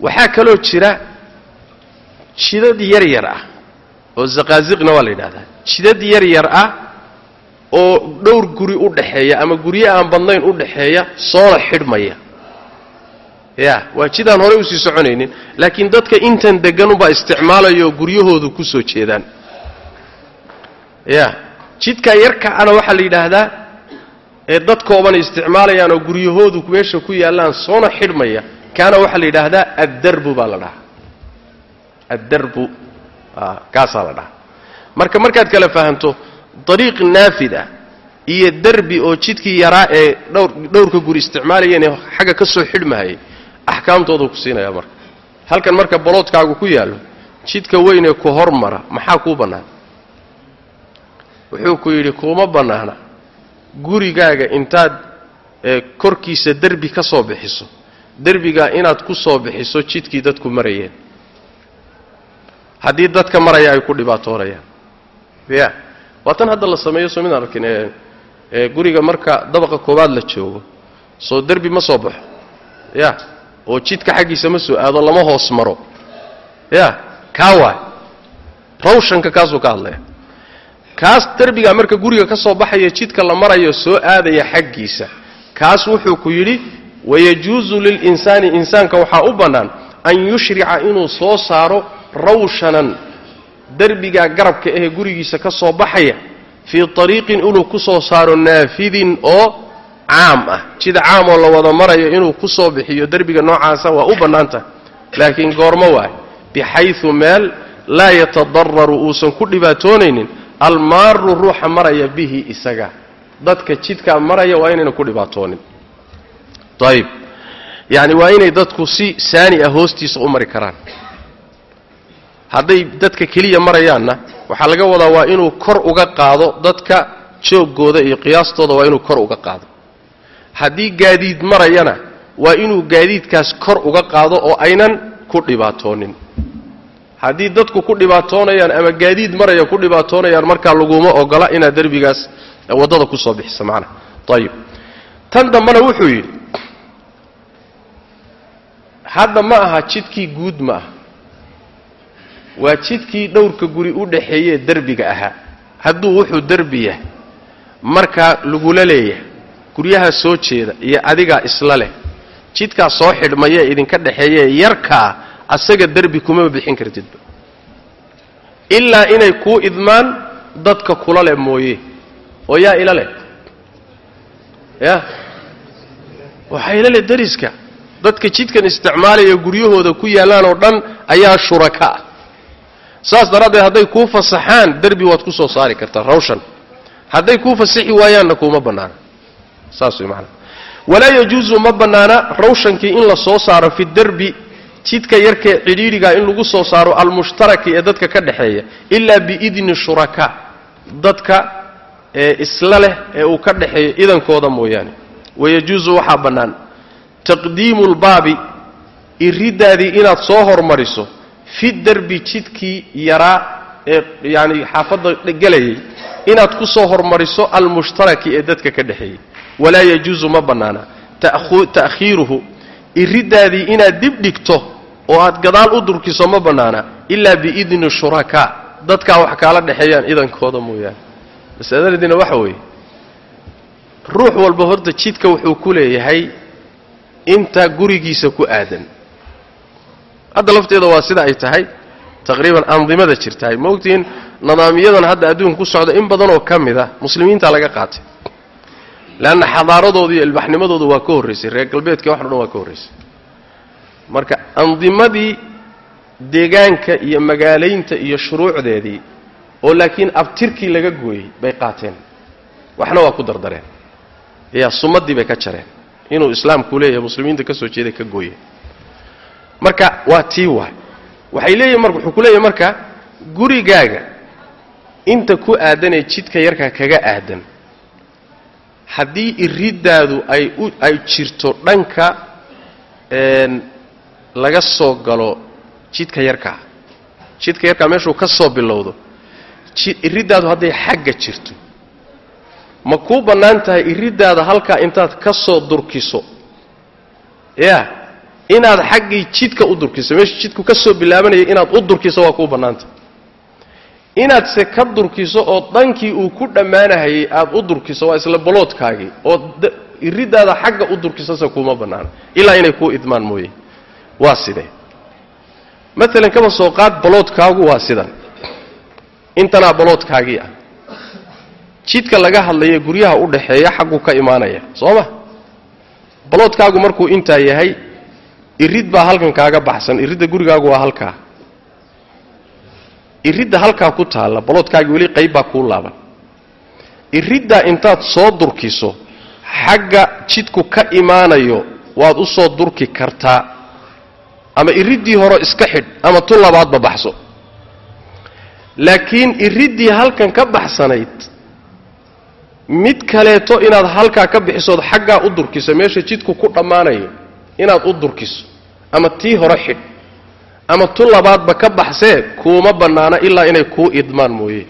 Waxaa kaloo jira jidad yar yar ah oo zaqaaziqna waa la yidhahdaa. Jidad yar yar ah oo dhowr guri u dhaxeeya ama guryo aan badnayn u dhaxeeya soona xidhmaya. Ya waa jidaan horey u sii soconaynin laakiin dadka intan deganubaa isticmaalayo guryahoodu ku soo jeedaan. Ya jidka yarkaana waxaa la yidhaahdaa ee dadkoobana isticmaalayaan oo guryahoodu meesha ku yaallaan soona xidhmaya kaana waxaa la yidhaahdaa addarbu baa la dhahaa. Addarbu kaasaa la dhahaa marka markaad kala fahamto dariiq naafid ah iyo derbi oo jidkii yaraa ee dhowr dhowrka guri isticmaalayeen ee xagga ka soo xidhmahayay axkaamtoodu ku siinaya marka. Halkan marka baloodkaagu ku yaallo jidka weynee ku hormara maxaa kuu bannaan? Wuxuu ku yidhi kuuma bannaana gurigaaga intaad korkiisa derbi ka soo bixiso. Derbigaa inaad ku soo bixiso jidkii dadku marayeen haddii dadka maraya ay ku dhibaatoonayaan ya waa tan hadda la sameeyo soo midaan arkin guriga marka dabaqa koowaad la joogo soo derbi ma soo baxo. Ya. Oo jidka xaggiisa ma soo aado lama hoos maro. Ya. Kaa waay. Rawshanka kaasuu ka hadlaya. Kaas derbigaa marka guriga ka soo baxaya jidka la marayo soo aadaya xaggiisa. Kaas wuxuu ku yidhi wayajuusu lilinsaani insaanka waxaa u bannaan an yushrica inuu soo saaro rawshanan derbigaa garabka ahee gurigiisa ka soo baxaya fii ariiqin inuu ku soo saaro naafidin oo caam ah. Jid caam oo la wada marayo inuu ku soo bixiyo derbiga noocaasa waa u bannaantah laakiin goormo waay bixayu meel laa yatadararu uusan ku dhibaatoonaynin almaaru ruuxa maraya bihi isaga. Dadka jidkaa maraya waa inayna ku dhibaatoonin. Ayib yacni waa inay dadku si saani ah hoostiisa u mari karaan hadday dadka keliya marayaanna waxaa laga wadaa waa inuu kor uga qaado dadka jooggooda iyo qiyaastooda waa inuu kor uga qaado. Haddii gaadiid marayana waa inuu gaadiidkaas kor uga qaado oo aynan ku dhibaatoonin. Haddii dadku ku dhibaatoonayaan ama gaadiid maraya ku dhibaatoonayaan markaa laguma ogola inaad derbigaas waddada ku soo bixisa macnaha ayib tan dambena wuxuu yidhi hadda ma aha jidkii guud ma aha waa jidkii dhowrka guri u dhaxeeyee derbiga ahaa. Hadduu wuxuu derbi yahay markaa lagula leeyahay guryaha soo jeeda iyo adigaa isla leh. Jidkaa soo xidhmayee idinka dhexeeyee yarkaa asaga derbi kumama bixin kartidba ilaa inay kuu idmaan dadka kula leh mooye oo yaa ila leh? Ya waxaa ila leh dariska dadka jidkan isticmaalaya guryahooda ku yaallaan oo dhan ayaa shuraka saas daraaddeed hadday kuu fasaxaan derbi waad ku soo saari kartaa rawshan hadday kuu fasaxi waayaanna kuuma bannaana saas way macanaa walaa yajuusu ma bannaana rawshankii in la soo saaro fi derbi jidka yarkee cidhiidhigaa in lagu soo saaro almushtaraki ee dadka ka dhexeeya ilaa biidni shurakaa dadka ee isla leh ee uu ka dhexeeyo idankooda mooyaane. Wayajuusu waxaa bannaan taqdiimu lbaabi iridaadii inaad soo hormariso fi derbi jidkii yaraa ee yaani xaafadda gelayay inaad ku soo hormariso almushtaraki ee dadka ka dhexeeyey walaa yajuusu ma bannaana. Ta'khiiruhu iridaadii inaad dib dhigto oo aad gadaal u durkiso ma bannaana. Ilaa biidni shurakaa dadkaa wax kaala dhexeeyaan idankooda mooyaane. Masaladadiina waxa weeye ruux walba horta jidka wuxuu ku leeyahay inta gurigiisa ku aadan hadda lafteeda waa sida ay tahay. Taqriiban andimada jirtahay. Ma ogtihiin nidaamiyadan hadda adduunka ku socda in badan oo ka mid ah muslimiinta laga qaatay. Leanna xadaaradooda iyo ilbaxnimadooda waa ka horraysay reer galbeedka waxno dhan waa ka horraysay marka andimadii deegaanka iyo magaalaynta iyo shuruucdeedii oo laakiin abtirkii laga gooyey bay qaateen. Waxna waa ku dardareen. Ya sumadii bay ka jareen. Inuu islaamku leeyahay muslimiinta ka soo jeeday ka gooye marka waa tii waay. Waxay leeyihiin marka wuxuu ku leeyahay marka gurigaaga inta ku aadanee jidka yarkaa kaga aadan haddii iridaadu ay u ay jirto dhanka laga soo galo jidka yarkaa jidka yarkaa meeshuu ka soo bilowdo iridaadu hadday xagga jirto ma kuu bannaan tahay iridaada halkaa intaad ka soo durkiso? Ya inaad xaggii jidka u durkiso meesha jidku ka soo bilaabanaya inaad u durkiso waa kuu bannaantahay inaadse ka durkiso oo dhankii uu ku dhammaanahayay aad u durkiso waa isla baloodkaagii oo iridaada xagga u durkisose kuuma bannaana ilaa inay kuu idmaan mooye. Waa sidee? Maalan kaba soo qaad baloodkaagu waa sidan. Intanaa baloodkaagii ah. Jidka laga hadlaya guryaha u dhaxeeya xagguu ka imaanaya. Soo ma? Baloodkaagu markuu intaa yahay irid baa halkan kaaga baxsan. Iridda gurigaagu waa halkaa. Iridda halkaa ku taalla baloodkaagii weli qayb baa kuu laaban. Iriddaa intaad soo durkiso xagga jidku ka imaanayo waad u soo durki kartaa. Ama iriddii hore iska xidh ama tu labaadba baxso. Laakiin iriddii halkan ka baxsanayd mid kaleeto inaad halkaa ka bixisood xaggaa u durkiso meesha jidku ku dhammaanayo inaad u durkiso ama tii hore xidh ama tu labaadba ka baxsee kuuma bannaana ilaa inay kuu idmaan mooye.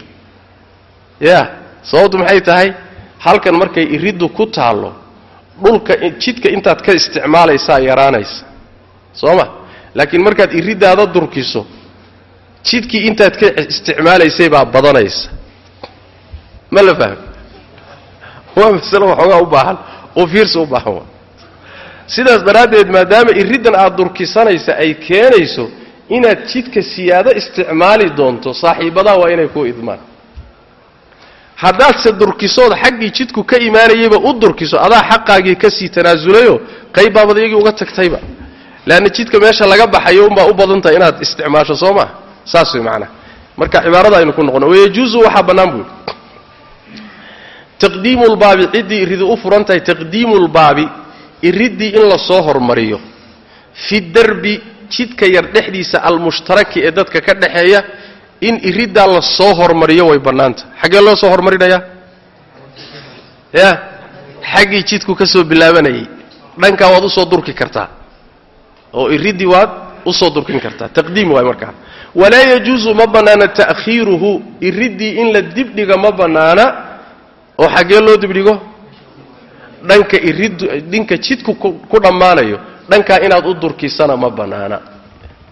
Ya sababtu maxay tahay? Halkan markay iriddu ku taallo dhulka jidka intaad ka isticmaalaysaa yaraanaysa. Soo ma? Laakiin markaad iriddaada durkiso jidkii intaad ka isticmaalaysay baa badanaysa. Ma la fahmi? Waa masale waxoogaa u baahan oo fiirsi u baahan sidaas daraaddeed maadaama iriddan aad durkisanaysa ay keenayso inaad jidka siyaado isticmaali doonto saaxiibadaa waa inay ku idmaan. Haddaadse durkisood xaggii jidku ka imaanayayba u durkiso adaa xaqaagii ka sii tanaasulayoo qayb baabad iyagii uga tagtayba. Leanna jidka meesha laga baxayo unbaa u badan tahay inaad isticmaasho soo maa saas way macnaha marka cibaarada aynu ku noqono wayajuusu waxaa bannaan buu yidhi. Taqdiimu lbaabi ciddii iridi u furan tahay taqdiimu lbaabi iriddii in la soo hormariyo. Fi derbi jidka yar dhexdiisa almushtaraki ee dadka ka dhexeeya in iriddaa la soo hormariyo way bannaanta. Xaggee loo soo hormarinayaa ya? Xaggii jidku ka soo bilaabanayay. Dhankaa waad u soo durki kartaa. Oo iriddii waad u soo durkin kartaa. Taqdiim waay markaa. Walaa yajuusu ma bannaana ta'khiiruhu. Iriddii in la dibdhiga ma bannaana. Oo xaggee loo dibdhigo dhanka iriddu dhinka jidku ku dhammaanayo dhankaa inaad u durkisana ma bannaana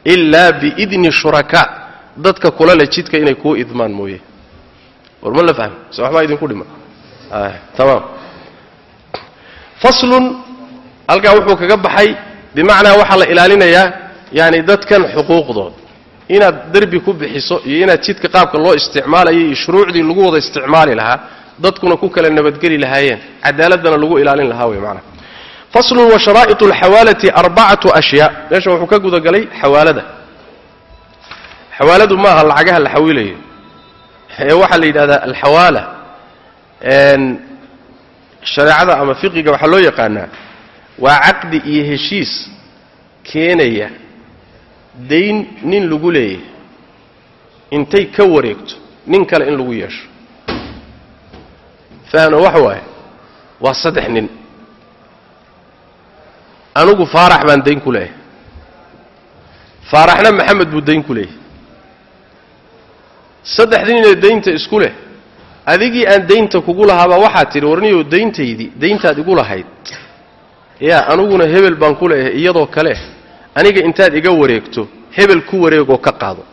ilaa biidni shurakaa dadka kula le jidka inay kuu idmaan mooye. War ma la fahmi? Se idinku dhiman tamaam faslun halkaa wuxuu kaga baxay bimacnaa waxaa la ilaalinayaa yaani dadkan xuquuqdooda inaad derbi ku bixiso iyo inaad jidka qaabka loo isticmaalayo iyo shuruucdii lagu wada isticmaali lahaa dadkuna ku kala nabadgeli lahaayeen. Cadaaladana lagu ilaalin lahaa wey macnaha. Faslun wa sharaa'iط alxawaalati arbacatu ashyaa. Meesha wuxuu ka gudagalay xawaalada. Xawaaladu maaha lacagaha la xawilayo. Ee waxaa la yidhahdaa alxawaala. Shareecada ama fiqiga waxaa loo yaqaanaa waa caqdi iyo heshiis keenaya dayn nin lagu leeyahay. Intay ka wareegto nin kale in lagu yeesho fahno waxa waaye waa saddex nin anugu faarax baan dayn ku leeyahay faaraxna maxamed buu dayn ku leeyahay saddexdii ninee daynta isku leh adigii aan daynta kugu lahaabaa waxaad tidhi warniyow dayntaydii dayntaad igu lahayd yaa aniguna hebel baan ku leeyahay iyadoo kale aniga intaad iga wareegto hebel ku wareegoo ka qaado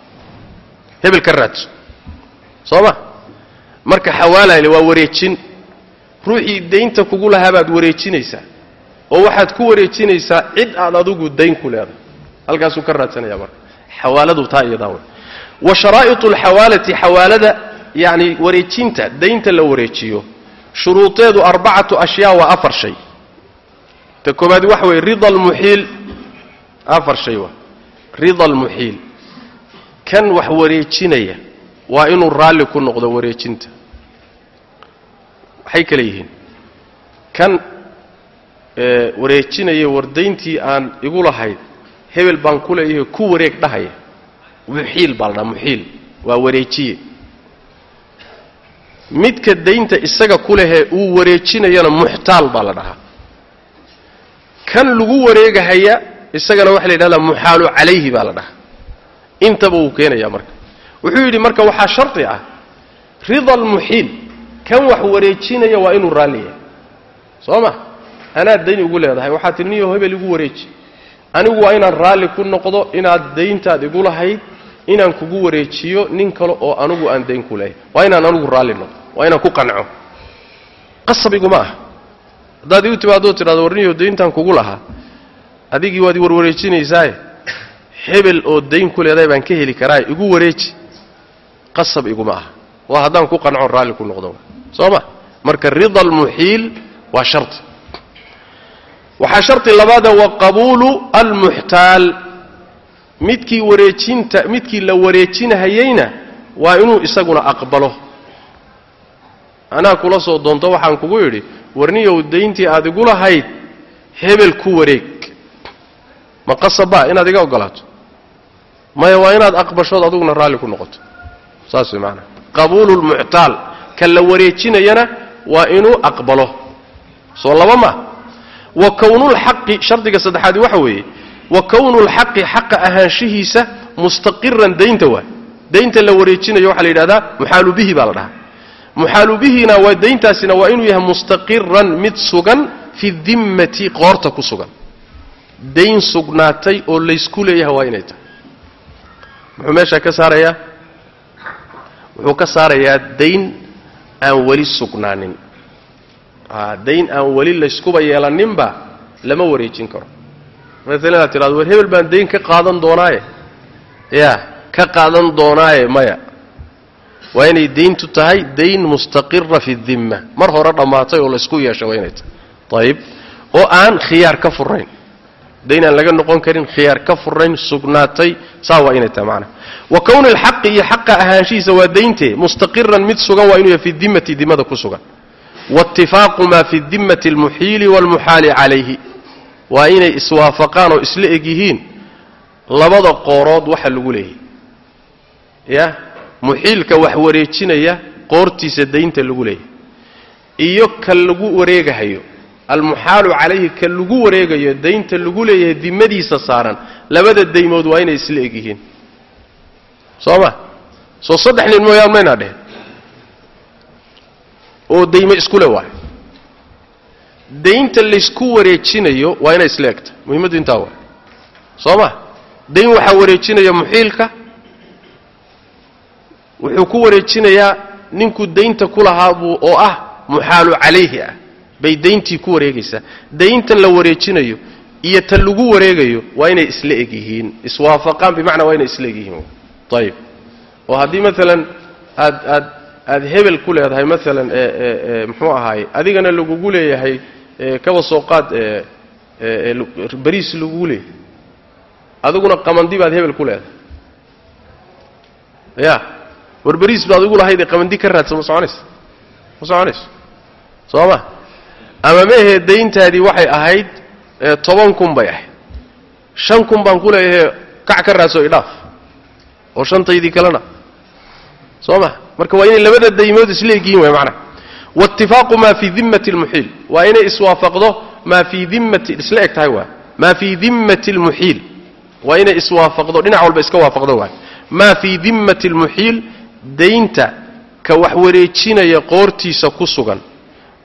hebel ka raadso soo ma marka xawaalayle waa wareejin ruuxii daynta kugu lahaabaad wareejinaysaa oo waxaad ku wareejinaysaa cid aad adigu dayn ku leedahay. Halkaasuu ka raadsanaya marka. Xawaaladu taa iyadaa wey wa sharaa'iط alxawaalati xawaalada yacni wareejinta daynta la wareejiyo shuruudeedu arbacatu ashyaa waa afar shay. Ta koobaad waxa weeye rida almuxiil afar shay waa. Rida almuxiil kan wax wareejinaya waa inuu raalli ku noqdo wareejinta waxay kale yihiin. Kan wareejinaya wardayntii aan igu lahayd hebel baan ku leeyahay ku wareeg dhahaya muxiil baa la dhaha muxiil waa wareejiye. Midka daynta isaga ku lehee uu wareejinayana muxtaal baa la dhahaa. Kan lagu wareegahaya isagana waxa la yidhahdaa muxaalu calayhi baa la dhahaa. Intaba wuu keenaya marka. Wuxuu yidhi marka waxaa shardi ah rida almuxiil kan wax wareejinaya waa inuu raalli yahay soo ma anaad dayn igu leedahay. Waxaad tii niyo hebel igu wareeji. Anigu waa inaan raalli ku noqdo inaad dayntaad igu lahayd inaan kugu wareejiyo nin kale oo anugu aan dayn ku leehay waa inaan anugu raalli noqdo waa inaan ku qanco. Qasab iguma ah haddaad igu timaadoo tidhahdo warniyo dayntaan kugu lahaa adigii waad i warwareejinaysaaye hebel oo dayn ku leedahay baan ka heli karaa igu wareeji. Qasab iguma ah waa haddaan ku qanco raalli ku noqdo soo ma marka rida almuxiil waa shardi waxaa shardi labaada wa qabuulu almuxtaal midkii wareejinta midkii la wareejinahayeyna waa inuu isaguna aqbalo. Anaa kula soo doonto waxaan kugu yidhi warniyow dayntii aad igu lahayd hebel ku wareeg. Ma qasabba inaad iga ogolaato? Maya waa inaad aqbashood aduguna raalli ku noqoto. Saas way maanaa qabuulu lmuctaal kan la wareejinayana waa inuu aqbalo. Soo laba ma. Wa kownulxaqi shardiga saddexaadi waxa weeye wa kownulxaqi xaqa ahaanshihiisa mustaqiran daynta waa. Daynta la wareejinayo waxaa la yidhahdaa muxaalu bihi baa la dhahaa. Muxaalu bihina waa dayntaasina waa inuu yahay mustaqiran mid sugan fi dimmati qoorta ku sugan. Dayn sugnaatay oo laysku leeyahay waa inay tahay. Muxuu meeshaa ka saarayaa? Wuxuu ka saarayaa dayn aan weli sugnaanin. Dayn aan weli layskuba yeelaninba lama wareejin karo. Maalan inaad tidhado war hebel baan dayn ka qaadan doonaaye. Ya ka qaadan doonaaye maya. Waa inay dayntu tahay dayn mustaqira fi dimma. Mar hore dhammaatay oo laysku yeesha waa inay tahay. Ayib oo aan khiyaar ka furayn dayn aan laga noqon karin khiyaar ka furayn sugnaatay saa waa inay tahay macnaha wa kowni alxaqi iyo xaqa ahaanshihiisa waa dayntee mustaqiran mid sugan waa inuu yahay fi dimmati dimada ku sugan. Waitifaaqu maa fi dimmati almuxiili waalmuxaali calayhi. Waa inay iswaafaqaan oo isla eg yihiin labada qoorood waxa lagu leeyahy ya? Muxiilka wax wareejinaya qoortiisa daynta lagu leeyahy iyo ka lagu wareegahayo almuxaalu calayhi ka lagu wareegayo daynta lagu leeyahay dimadiisa saaran labada daymood waa inay isla eg yihiin soo ma soo saddex nin mooyaan maynaa dhehen oo daymo iskule waay daynta laysku wareejinayo waa inay isla egta. Muhimmaddu intaa waay soo ma dayn waxaa wareejinaya muxiilka wuxuu ku wareejinayaa ninkuu daynta ku lahaa buu oo ah muxaalu calayhi ah bay dayntii ku wareegaysaa. Daynta la wareejinayo iyo ta lagu wareegayo waa inay isla eg yihiin. Iswaafaqaan bimacnaa waa inay isla eg yihiin. Ayib oo haddii maalan aad aad aad hebel ku leedahay maalan muxuu ahaaye adigana lagugu leeyahay kaba soo qaad bariis lagugu leeyahay. Adiguna qamandi baad hebel ku leedahay. Ya war bariis baad igu lahayd ee qamandi ka raadsa ma soconaysa? Ma soconayso soo ma ama meehee dayntaadii waxay ahayd toban kun bay ahayd. Shan kun baan ku leeyahay kac ka raadso idhaaf oo shantaydii kalena. Soo ma marka waa inay labada daymood isla egyihiin way macnaha waitifaaqu maa fii dimmati almuxiil waa inay iswaafaqdo maa fii dimmati isla eg tahay waay maa fii dimmati almuxiil waa inay iswaafaqdo dhinac walba iska waafaqdo waay maa fii dimmati almuxiil daynta ka wax wareejinaya qoortiisa ku sugan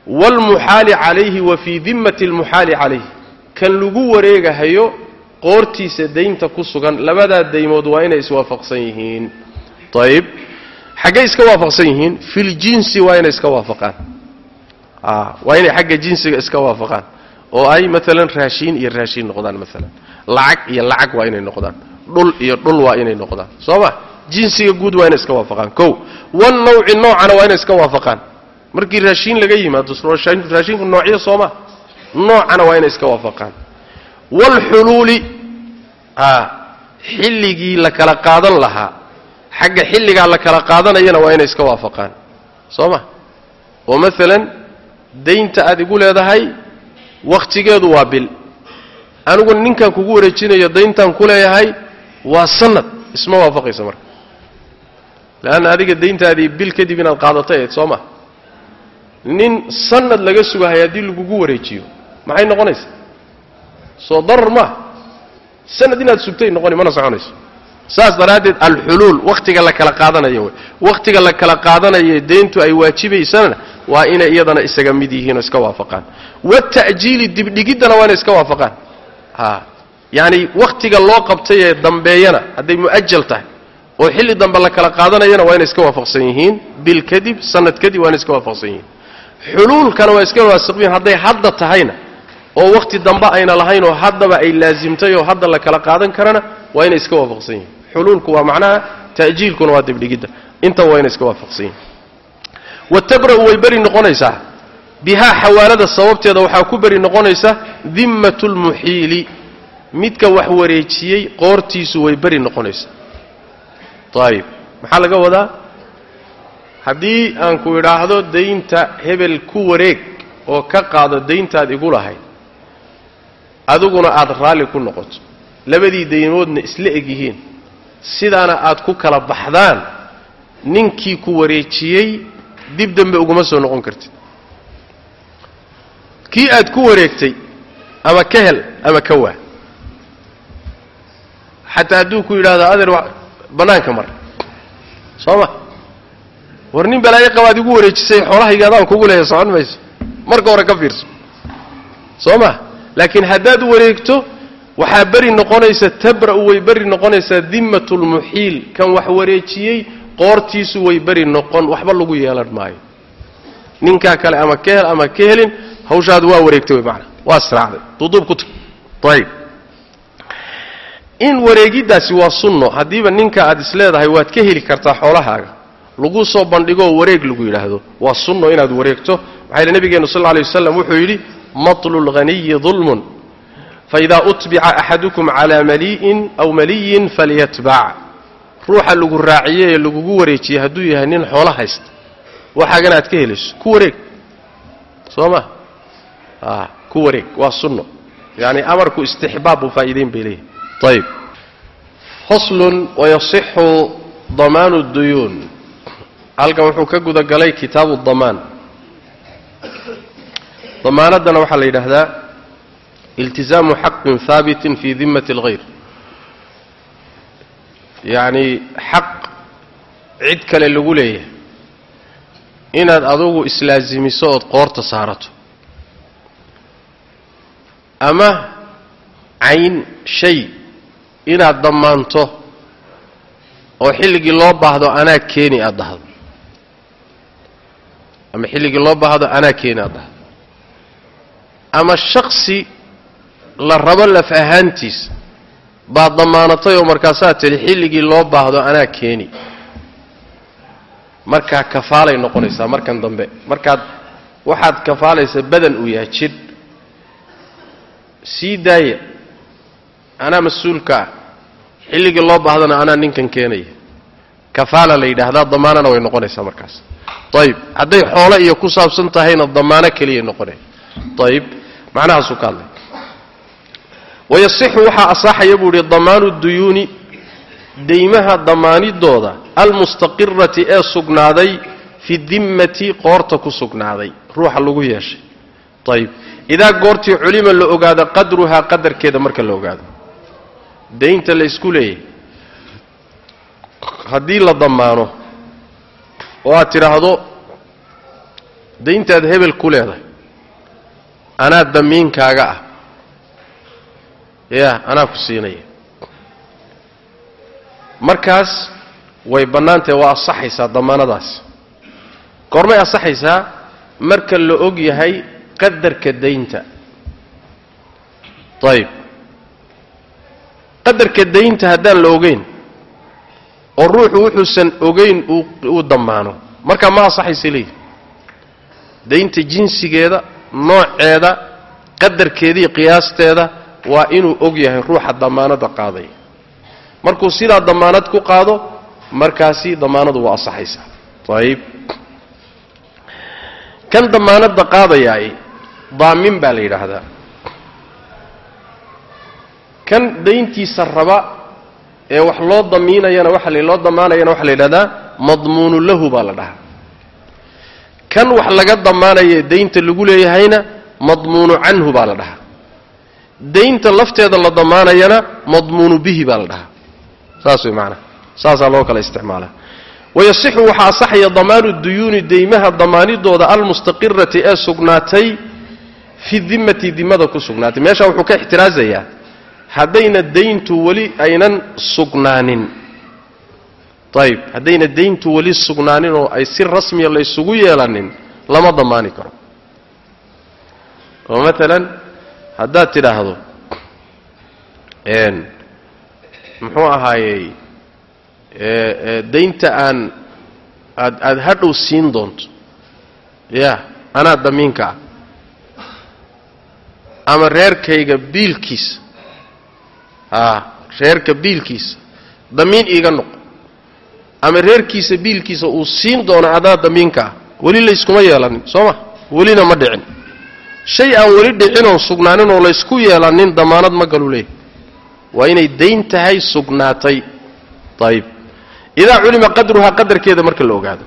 waalmuxaali calayhi wa fii dimmati almuxaali calayhi kan lagu wareegahayo qoortiisa daynta ku sugan labadaa daymood waa inay iswaafaqsan yihiin ayib xaggay iska waafaqsan yihiin filjinsi waa inay iska waafaqaan waa inay xagga jinsiga iska waafaqaan oo ay maalan raashiin iyo raashiin noqdaan maalan lacag iyo lacag waa inay noqdaan dhul iyo dhul waa inay noqdaan soo ma jinsiga guud waa inay iska waafaqaan kow wan noocana waa inay iska waafaqaan markii raashiin laga yimaado raashiinku noocyo sooma. Noocana waa inay iska waafaqaan. Waalxuluuli xilligii la kala qaadan lahaa xagga xilligaa la kala qaadanayana waa inay iska waafaqaan. Soo ma oo maalan daynta aad igu leedahay wakhtigeedu waa bil. Aniguna ninkaan kugu wareejinayo dayntaan ku leeyahay waa sanad isma waafaqaysa marka. Leanna adiga dayntaadii bil kadib inaad qaadatay ayd soo ma nin sanad laga sugahay haddii lagugu wareejiyo. Maxay noqonaysaa soo darar maa sanad inaad sugtay noqoni mana soconayso saas daraaddeed alxuluul wakhtiga la kala qaadanayo wey wakhtiga la kala qaadanayo deyntu ay waajibaysana waa inay iyadana isaga mid yihiin oo iska waafaqaan. Wata'jiili dibdhigiddana waa inay iska waafaqaan. A yacani wakhtiga loo qabtay ee dambeeyana hadday mu'ajal tahay oo xilli dambe la kala qaadanayana waa inay iska waafaqsan yihiin. Bil kadib sanad kadib waa inay iska waafaqsan yihiin xuluulkana waa iska waasiqyiin hadday hadda tahayna oo wakhti dambe ayna lahayn oo haddaba ay laasimtay oo hadda la kala qaadan karana waa inay iska waafaqsan yihiin. Xuluulku waa macnaha ta'jiilkuna waa dibdhigidda. Intaba waa inay iska waafaqsan yihiin. Watabra'u way beri noqonaysaa. Bihaa xawaalada sababteeda waxaa ku beri noqonaysa dimmatu lmuxiili midka wax wareejiyey qoortiisu way beri noqonaysaa. Ayib maxaa laga wadaa haddii aan ku idhaahdo daynta hebel ku wareeg oo ka qaado dayntaad igu lahayd adiguna aada raalli ku noqoto. Labadii daymoodna isla eg yihiin. Sidaana aad ku kala baxdaan ninkii ku wareejiyey dib dambe uguma soo noqon kartid. Kii aad ku wareegtay ama ka hel ama ka waa. Xataa hadduu ku yidhaahdo adeer bannaanka mar. Soo ma war nin balaayo qabaad igu wareejisay xoolahayga adaan kugu leeya socon mayso. Marka hore ka fiirso. Soo ma? Laakiin haddaad wareegto waxaa beri noqonaysa tabra'u way beri noqonaysaa dimmatu kan wax wareejiyey qoortiisu way beri noqon. Waxba lagu yeelan maayo. Ninkaa kale ama ka hel ama ka helin hawshaadu waa wareegtay way maanaa waa israacday duduub ku tag. Ayib in wareegiddaasi waa sunno. Haddiiba ninka aad is waad ka heli kartaa xoolahaaga lagu soo bandhigoo wareeg lagu yidhaahdo. Waa sunno inaad wareegto. Maxaa yidhi nabigeenu sal lla lay waslam wuxuu yidhi matlu lghaniyi dulmun faidaa utbica axadukum calaa mali'in aw maliyin falyatbac ruuxa lagu raaciye ee lagugu wareejiyey hadduu yahay nin xoolo haysta. Waxaagana aad ka helayso ku wareeg. Soo ma? A ku wareeg. Waa sunno. Yani amarku istixbaab buu faa'iideyn bay leeyahay ayib faslun wayasixu damaanu duyuun halkan wuxuu ka gudagalay kitaabu damaan. Damaanaddana waxaa la yidhaahdaa iltizaamu xaqin haabitin fi dimmati alghayr. Yacni xaq cid kale lagu leeyahay. Inaad adugu islaasimiso ood qoorta saarato. Ama cayn shay inaad dammaanto oo xilligii loo baahdo anaa keeni aad dhahdo ama xilligii loo baahdo anaa keeni aad dhahdo ama shaksi la rabo laf ahaantiisa baad dammaanatay oo markaasaad tidhi xilligii loo baahdo anaa keeni. Markaa kafaalay noqonaysaa markan dambe. Markaad waxaad kafaalaysaa badan uu yahay jidh sii daaya anaa mas'uulka ah. Xilligii loo baahdana anaa ninkan keenaya kafaala la yidhaahdaa damaanana way noqonaysaa markaas. Ayib hadday xoolo iyo ku saabsan tahayna damaano keliyay noqonaya ayib macnahaasuu ka hadlay. Wayasixu waxaa asaxaya buu ihi damaanu duyuuni deymaha damaanidooda almustaqirati ee sugnaaday fi dimmati qoorta ku sugnaaday ruuxa lagu yeeshay. Ayib idaa goortii culima la ogaado qadruhaa qadarkeeda marka la ogaado. Daynta la ysku leeyahay haddii la damaano oo aad tidhaahdo dayntaad hebel ku leedahay. Anaa damiinkaaga ah. Ya anaa ku siinaya. Markaas way bannaantahe waa asaxaysaa damaanadaas. Goormay asaxaysaa marka la og yahay qadarka daynta. Ayib qadarka daynta haddaan la ogeyn oo ruuxu wuxuusan ogeyn uu damaano markaa ma asaxaysa leeyihi daynta jinsigeeda nooceeda qadarkeedii qiyaasteeda waa inuu og yahay ruuxa damaanada qaadaya markuu sidaa damaanad ku qaado markaasi damaanadu waa asaxaysaa ayib kan damaanadda qaadayaay daamin baa la yidhaahdaa. Kan dayntiisa raba ee wax loo damiinayana waxa loo damaanayana waxaa la yidhahdaa madmuunu lahu baa la dhahaa. Kan wax laga damaanaya ee daynta lagu leeyahayna madmuunu canhu baa la dhahaa. Daynta lafteeda la damaanayana madmuunu bihi baa la dhahaa. Saas way macanaa saasaa loo kala isticmaalaa wayasixu waxaa asaxaya damaanu duyuuni deymaha damaanidooda almustaqirati ee sugnaatay fi dimmati dimada ku sugnaatay. Meeshaa wuxuu ka ixtiraasayaa haddayna dayntu weli aynan sugnaanin. Ayib haddayna dayntu weli sugnaanin oo ay si rasmiya laysugu yeelanin lama damaani karo. Oo maalan haddaad tidhaahdo muxuu ahaayey daynta aan aad aada hadhow siin doonto. Ya anaa damiinka ah. Ama reerkayga biilkiisa reerka biilkiisa damiin iiga noqo ama reerkiisa biilkiisa uu siin doono adaa damiinka ah weli layskuma yeelanin soo ma welina ma dhicin. Shay aan weli dhicinoo sugnaanin oo laysku yeelanin damaanad ma galu leeyahy waa inay dayn tahay sugnaatay. Ayib idaa culima qadruhaa qadarkeeda marka la ogaado.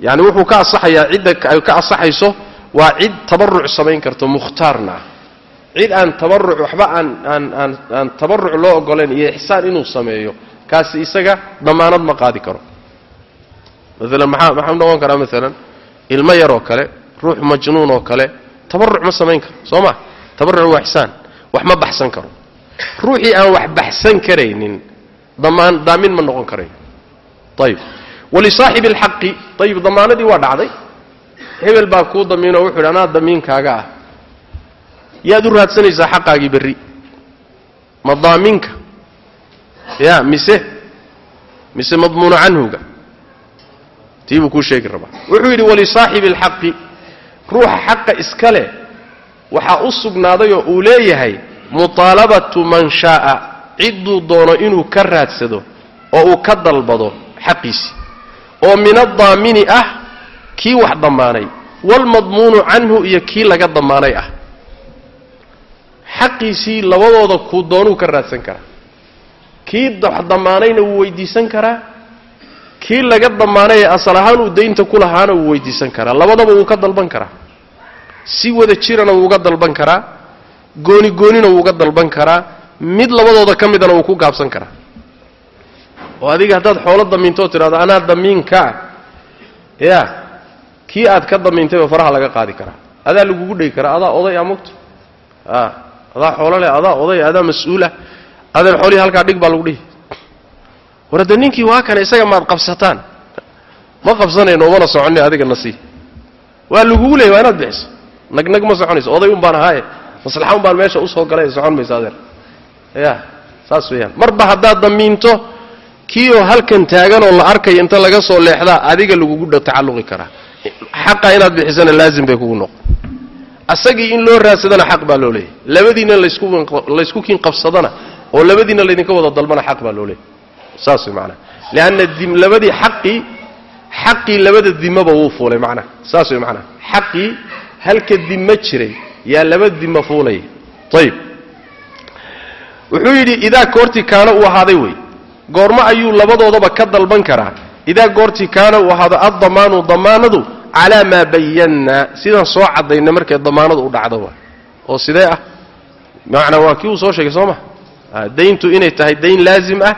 Yani wuxuu ka asaxayaa cidda ay ka asaxayso waa cid tabaruc samayn karto mukhtaarna ah cid aan tabaruc waxba aan aan aan aan tabaruc loo ogolayn iyo ixsaan inuu sameeyo kaasi isaga damaanad ma qaadi karo. Maalan maxaa maxaa noqon karaa maalan? Ilmo yar oo kale ruux majnuun oo kale tabaruc ma samayn karo soo ma? Tabaruc waa ixsaan wax ma baxsan karo. Ruuxii aan wax baxsan karaynin damaan daamin ma noqon karayo ayib walisaaxibi alxaqi ayib damaanadii waa dhacday. Hebel baa kuu damiinoo wuxu yidhi anaa damiinkaaga ah yaad u raadsanaysaa xaqaagii berri. Ma daaminka ya mise? Mise madmuunu canhuga? Tii buu kuu sheegi rabaa. Wuxuu yidhi walisaaxibi alxaqi ruuxa xaqa iska leh waxaa u sugnaaday oo uu leeyahay mutaalabatu man shaaa. Cidduu doono inuu ka raadsado oo uu ka dalbado xaqiisii oo min addaamini ah kii wax dammaanay. Waalmadmuunu canhu iyo kii laga dammaanay ah xaqiisii labadooda kuu doonuu ka raadsan karaa. Kii wax dammaanayna wuu weydiisan karaa. Kii laga dammaanay ee asal ahaan uu daynta ku lahaana wuu weydiisan karaa. Labadaba wuu ka dalban karaa. Si wada jirana wuu uga dalban karaa. Gooni goonina wuu uga dalban karaa. Mid labadooda ka midana wuu ku gaabsan karaa. Oo adiga haddaad xoolo damiintoo tidhahdo anaa damiinkaa ya kii aad ka damiintayba faraha laga qaadi karaa. Adaa lagugu dhegi karaa. Adaa oday a mogto a adaa xoolo leh adaa oday adaa mas'uulah adeen xoolihii halkaa dhig baa lagu dhihi. War hadde ninkii waa kana isaga maad qabsataan. Ma qabsanayno umana soconni adiga nasii waa lagugu leeyay waa inaad bixiso. Nagnag ma soconayso. Oday un baan ahaaye maslaxa un meesha u soo galay socon mayso adeer ya saas weeyaan. Marba haddaad damiinto kii oo halkan taaganoo la arkaya inta laga soo leexdaa adiga lagugu tacalluqi karaa. Xaqa inaad bixisana laazim bay kugu noqon asagii in loo raadsadana xaq baa loo leeyahy labadiinna laysku kiin qabsadana oo labadiinna laydinka wada dalbana xaq baa loo leeyahy saas leanna dim labadii xaqii xaqii labada dimaba wuu fuulay macnaha saas way macnaha xaqii halka dimo jiray yaa laba dimo fuulaya ayib wuxuu yidhi idaa goortii kaana uu ahaaday wey goormo ayuu labadoodaba ka dalban karaa. Idaa goortii kaana uu ahaado addamaanu damaanadu calaa maa bayannaa sidaan soo caddayna markay damaanadu u dhacdo wa oo sidee ah? bimacnaa waa kii uu soo sheegay soo ma? dayntu inay tahay dayn laazim ah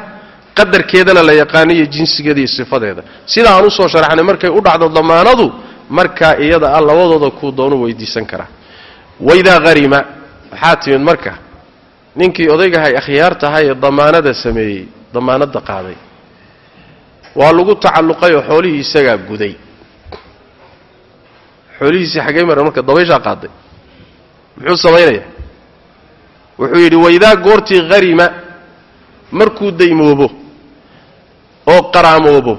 qadarkeedana la yaqaano iyo jinsigeeda iyo sifadeeda. Sida aan u soo sharaxnay markay u dhacdo damaanadu markaa iyada ah labadooda kuu doonu weydiisan karaa waidaa harima waxaa timid marka? Ninkii odaygahay akhyaartahay ee damaanada sameeyey damaanada qaaday. Waa lagu tacalluqay oo xoolihii isagaa guday xoolihiisii xaggay mara marka dabayshaa qaaday. Muxuu samaynayaa? Wuxuu yidhi waidaa goortii harima markuu daymoobo oo qaraamoobo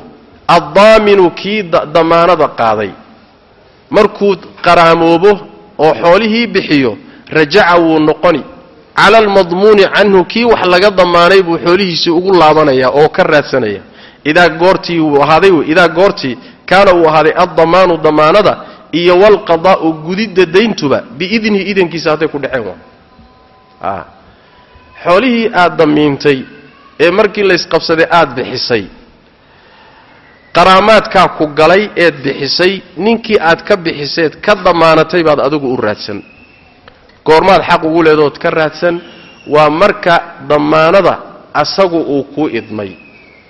addaaminu kii damaanada qaaday. Markuu qaraamoobo oo xoolihii bixiyo rajaca wuu noqoni. Cala almadmuuni canhu kii wax laga damaanay buu xoolihiisii ugu laabanayaa oo ka raadsanaya idaa goortii uu ahaaday idaa goortii kaana uu ahaaday addamaanu damaanada iyo walqadaa'u gudidda dayntuba biidnihi idankiisa hadday ku dhaceen waa. Xoolihii aad damiintay ee markii laysqabsaday aad bixisay qaraamaadkaa ku galay eed bixisay ninkii aad ka bixiseed ka damaanatay baad adigu u raadsan. Goormaad xaq ugu leedood ka raadsan waa marka damaanada asagu uu kuu idmay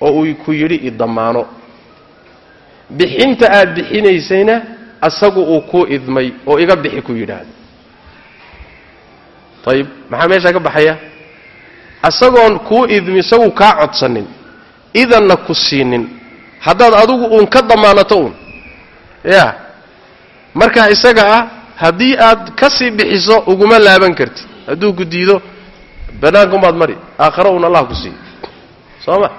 oo uu ku yidhi idamaano bixinta aad bixinaysayna asagu uu kuu idmay oo iga bixi ku yidhaahdo. Ayib maxaa meeshaa ka baxaya? Asagoon kuu idmi isagu kaa codsanin idanna ku siinin. Haddaad adigu uun ka damaanato uun. Ya markaa isaga ah haddii aad ka sii bixiso uguma laaban kartid hadduu ku diido bannaankumaad mari aakhare uun allah ku siiyo soo ma?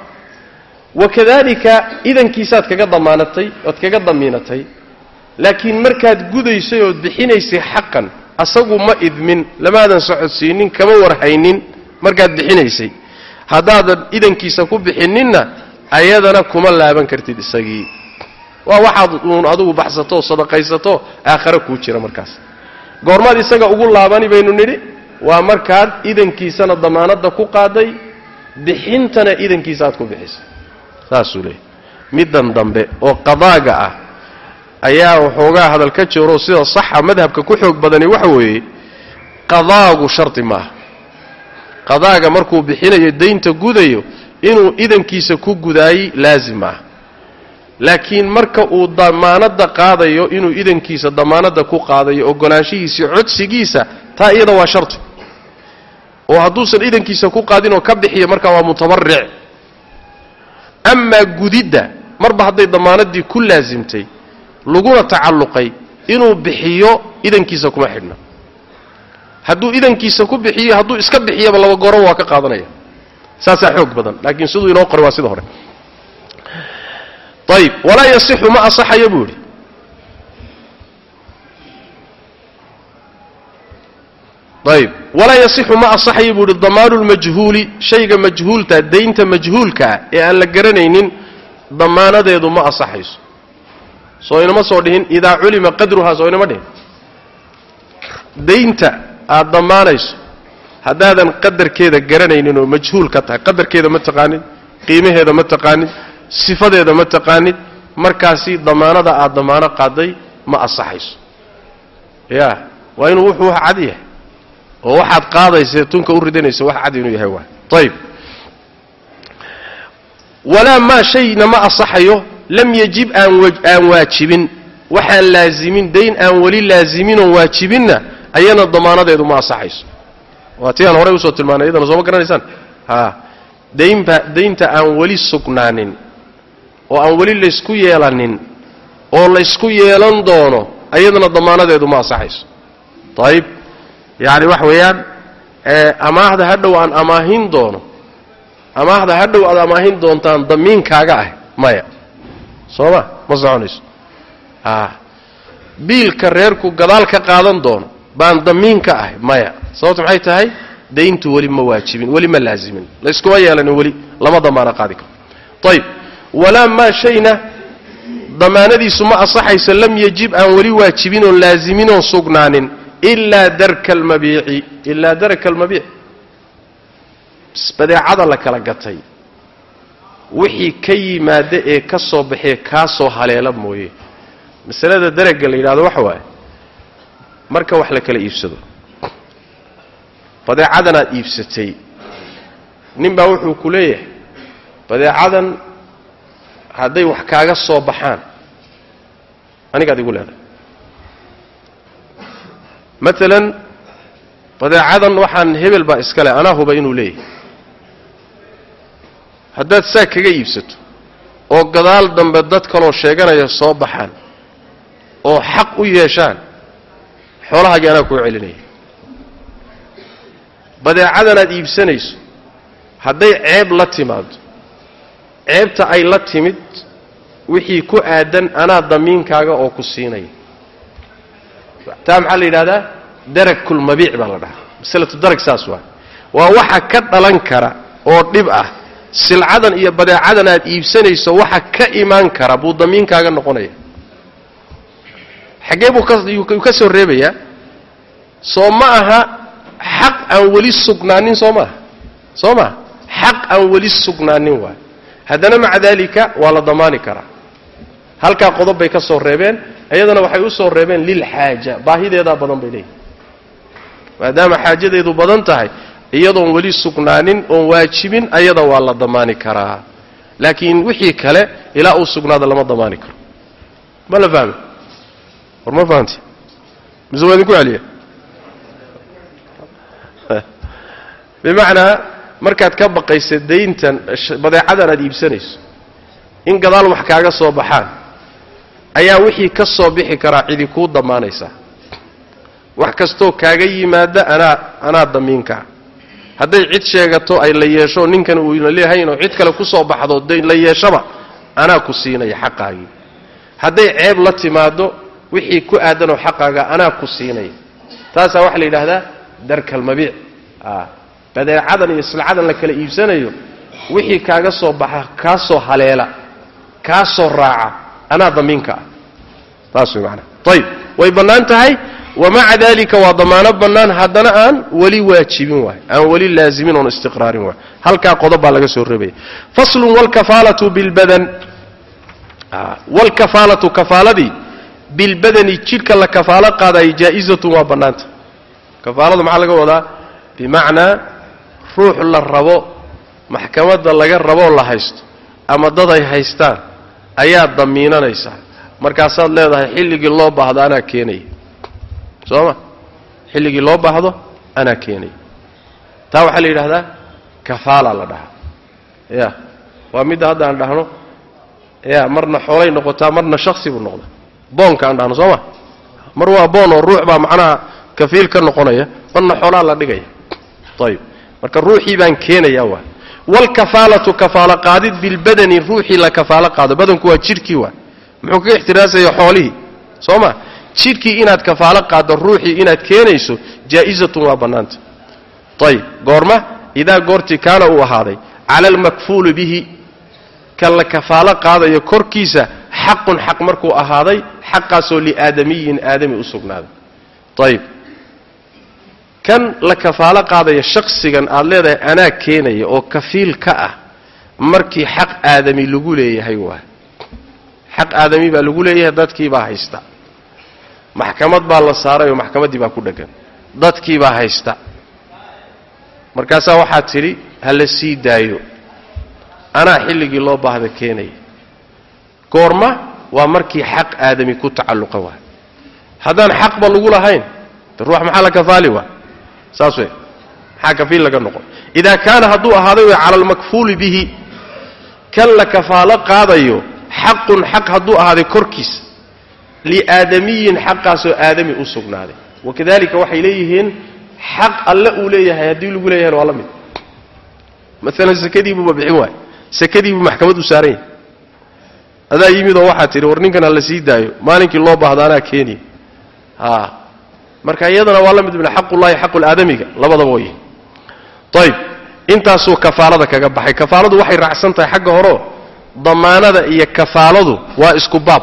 Wakadalika idankiisaad kaga damaanatay ood kaga damiinatay laakiin markaad gudaysay ood bixinaysay xaqan asagu ma idmin lamaadan socodsiinin kama warhaynin markaad bixinaysay haddaadan idankiisa ku bixininna ayadana kuma laaban kartid isagii. Waa waxaad uun adigu baxsato sadaqaysato aakhare kuu jira markaas. Goormaad isaga ugu laabani baynu nidhi waa markaad idankiisana damaanadda ku qaaday bixintana idankiisa aad ku bixisay. Saasuu leeyahy middan dambe oo qadaaga ah ayaa waxoogaa hadal ka jiro sida saxa madhabka ku xoog badani waxa weeye qadaagu shardi maaha. Qadaaga markuu bixinayo daynta gudayo inuu idankiisa ku gudaayey laazim maaha laakiin marka uu damaanadda qaadayo inuu idankiisa damaanadda ku qaadayo ogolaanshihiisii codsigiisa taa iyada waa shardi oo hadduusan idankiisa ku qaadin oo ka bixiyo markaa waa mutabaric amaa gudidda marba hadday damaanaddii ku laasimtay laguna tacalluqay inuu bixiyo idankiisa kuma xidhna. Hadduu idankiisa ku bixiyo hadduu iska bixiyaba laba gooraba waa ka qaadanaya. Saasaa xoog badan laakiin siduu inoo qoray waa sida hore. Ayib walaa yasixu ma asaxayo buu idhi ayib walaa yasixu ma asaxayo buu ihi damaanu lmajhuuli shayga majhuulta daynta majhuulkaa ee aan la garanaynin damaanadeedu ma asaxayso soo inama soo dhihin idaa culima qadruhaa soo inama dhihin. Daynta aad damaanayso haddaadan qadarkeeda garanaynin oo majhuul ka tahay qadarkeeda ma taqaanid qiimaheeda ma taqaanid sifadeeda ma taqaanid markaasi damaanada aad damaano qaaday ma asaxayso ya waa inuu wuxuu wax cad yahay oo waxaad qaadaysa tunka u ridanaysa wax cad inuu yahay waay ayib walaa maa shayna ma asaxayo lam yajib aan waajibin. Waxaan laazimin dayn aan weli laazimin oon waajibinna ayana damaanadeedu ma asaxayso waa ti aan horey u soo tilmaanay iyadana sooma garanaysaan? Daynba daynta aan weli sugnaanin oo aan weli laysku yeelanin oo laysku yeelan doono ayadana damaanadeedu ma asaxayso ayib yacni waxa weeyaan amaahda hadhow aan amaahin doono amaahda hadhow aad amaahin doontaan damiinkaaga ah maya soo ma? Soconayso. A biilka reerku gadaal ka qaadan doono baan damiinka ahay maya. Sababto maxay tahay? Dayntu weli ma waajibin weli ma laazimin layskuma yeelanin weli lama damaano qaadi karo. Ayib walaa maa shayna damaanadiisu ma asaxayso lam yajib aan weli waajibin oon laazimin sugnaanin ilaa darka almabiici ilaa darka almabiic badeecada la kala gatay wixii ka yimaada ee ka soo baxee kaa soo haleela mooye. Masalada daragga la yidhahdo waxa waaye marka wax la kala iibsado. Badeecadan aad iibsatay. Nin baa wuxuu ku leeyahay badeecadan hadday wax kaaga soo baxaan anigaad igu leedahay. Maalan badeecadan waxaan hebel baa iska leh anaa huba inuu leeyahay haddaad saa kaga iibsato oo gadaal dambe dad kaloo sheeganaya soo baxaan oo xaq u yeeshaan xoolahaagii anaa kuu celinaya. Badeecadan aad iibsanayso hadday ceeb la timaado ceebta ay la timid wixii ku aadan anaa damiinkaaga oo ku siinaya. Taa maxaa la yidhahdaa? Daragkulmabiic baa la dhahaa. Masalatu darag saas waa waa waxa ka dhalan kara oo dhib ah silcadan iyo badeecadan aad iibsanayso waxa ka imaan kara buu damiinkaaga noqonaya. Xaggee buu ka soo reebayaa soo ma aha xaq aan weli sugnaanin soo maaha soo maha xaq aan weli sugnaanin waay haddana maca daalika waa la damaani karaa. Halkaa qodob bay ka soo reebeen iyadana waxay u soo reebeen lilxaaja baahideedaa badan bay leeyihiin maadaama xaajadeedu badan tahay iyadoon weli sugnaanin oon waajibin ayada waa la damaani karaa. Laakiin wixii kale ilaa uu sugnaado lama damaani karo. Ma la fahmi? War ma fahamti mise waa idinku celiya? Bimacnaa markaad ka baqaysa dayntan badeecadan aad iibsanayso in gadaal wax kaaga soo baxaan ayaa wixii ka soo bixi karaa cidi kuu damaanaysaa wax kastoo kaaga yimaada anaa anaa damiinkaa hadday cid sheegato ay la yeesho ninkan uuna leeyahay inuu cid kale ku soo baxdo dayn la yeeshaba anaa ku siinaya xaqaagii. Hadday ceeb la timaado wixii ku aadanoo xaqaaga anaa ku siinaya. Taasaa waxaa la yidhaahdaa darkalmabiic badeecadan iyo silcadan la kala iibsanayo wixii kaaga soo baxa kaa soo haleela kaa soo raaca anaa damiinka ah. Taas way maanaa ayib way bannaan tahay wamaca dalika waa damaano bannaan haddana aan weli waajibin waay aan weli laazimin oon istiqraarin waay. Halkaa qodob baa laga soo reebaya. Faslun wlkafaalatu bilbadan wlkafaalatu kafaaladii bilbadani jidhka la kafaalo qaadayo jaa'izatun waa bannaanta. Kafaaladu maxaa laga wadaa? Bimacnaa ruux la rabo maxkamadda laga raboo la haysto ama dad ay haystaan ayaad damiinanaysaa markaasaad leedahay xilligii loo baahdo anaa keenaya soo ma xilligii loo baahdo anaa keenaya taa waxaa la yidhahdaa kafaala la dhahaa. Ya waa midda hadda aan dhahno ya marna xoolay noqotaa marna shaksi buu noqda boonka aan dhahno soo ma mar waa boon oo ruux baa macnaha kafiil ka noqonaya marna xoolaa la dhigaya. Ayib marka ruuxii baan keenaya waa. Waalkafaalatu kafaalo qaadid bilbadani ruuxii la kafaalo qaado. Badanku waa jidhkii waa. Muxuu kaga ixtiraasaya xoolihii soo ma jidhkii inaad kafaalo qaaddo ruuxii inaad keenayso jaa'izatun waa bannaanta. Ayib goorma idaa goortii kaana uu ahaaday cala almakfuuli bihi kan la kafaalo qaadayo korkiisa xaqun xaq markuu ahaaday xaqaasoo liaadamiyin aadami u sugnaaday. Ayib kan la kafaalo qaadaya shaksigan aad leedahay anaa keenaya oo kafiil ka ah markii xaq aadami lagu leeyahay waa xaq aadami baa lagu leeyahay dadkiibaa haysta maxkamad baa la saaray oo maxkamaddii baa ku dheggan dadkiibaa haysta. Markaasaa waxaad tidhi ha la sii daayo. Anaa xilligii loo baahda keenaya goorma waa markii xaq aadami ku tacalluqa waa. Haddaan xaqba lagu lahayn de ruux maxaa la kafaali waa? Saas wey maxaa kafiil laga noqon? Idaa kaana hadduu ahaaday way cala almakfuuli bihi. Kan la kafaalo qaadayo xaqun xaq hadduu ahaaday korkiisa liaadamiyin xaqaasoo aadami u sugnaaday wakadalika waxay leeyihiin xaq alle uu leeyahay haddii lagu leeyahayna waa la mid maalan sakadiibuuba bixin waay sakadiibuu maxkamad u saaran yahay adaa yimid oo waxaa tidhi war ninkan la sii daayo maalinkii loo baahda keeniya a marka iyadana waa la mid min xaqullahi xaqulaadamiga labadaba way ayib intaasuu kafaalada kaga baxay kafaaladu waxay raacsan tahay xagga horeo damaanada iyo kafaaladu waa isku baab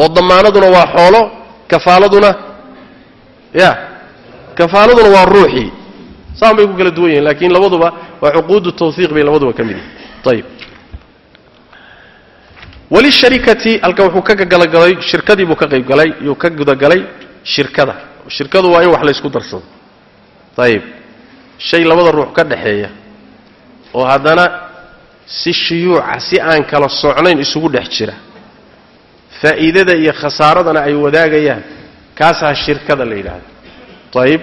oo damaanaduna waa xoolo kafaaladuna ya kafaaladuna waa ruuxii saan bay ku kala duwan yihiin laakiin labaduba waa cuquudu tawhiiq bay labaduba ka mid yihiin ayib walisharikati halkan wuxuu ka galagalay shirkadii buu ka qaybgalay yuu ka gudagalay shirkada. Shirkadu waa in wax laysku darsado. Ayib shay labada ruux ka dhaxeeya oo haddana si shuyuuca si aan kala socnayn isugu dhex jira faa'iidada iyo khasaaradana ay wadaagayaan. Kaasaa shirkada la yidhaahdo. Ayib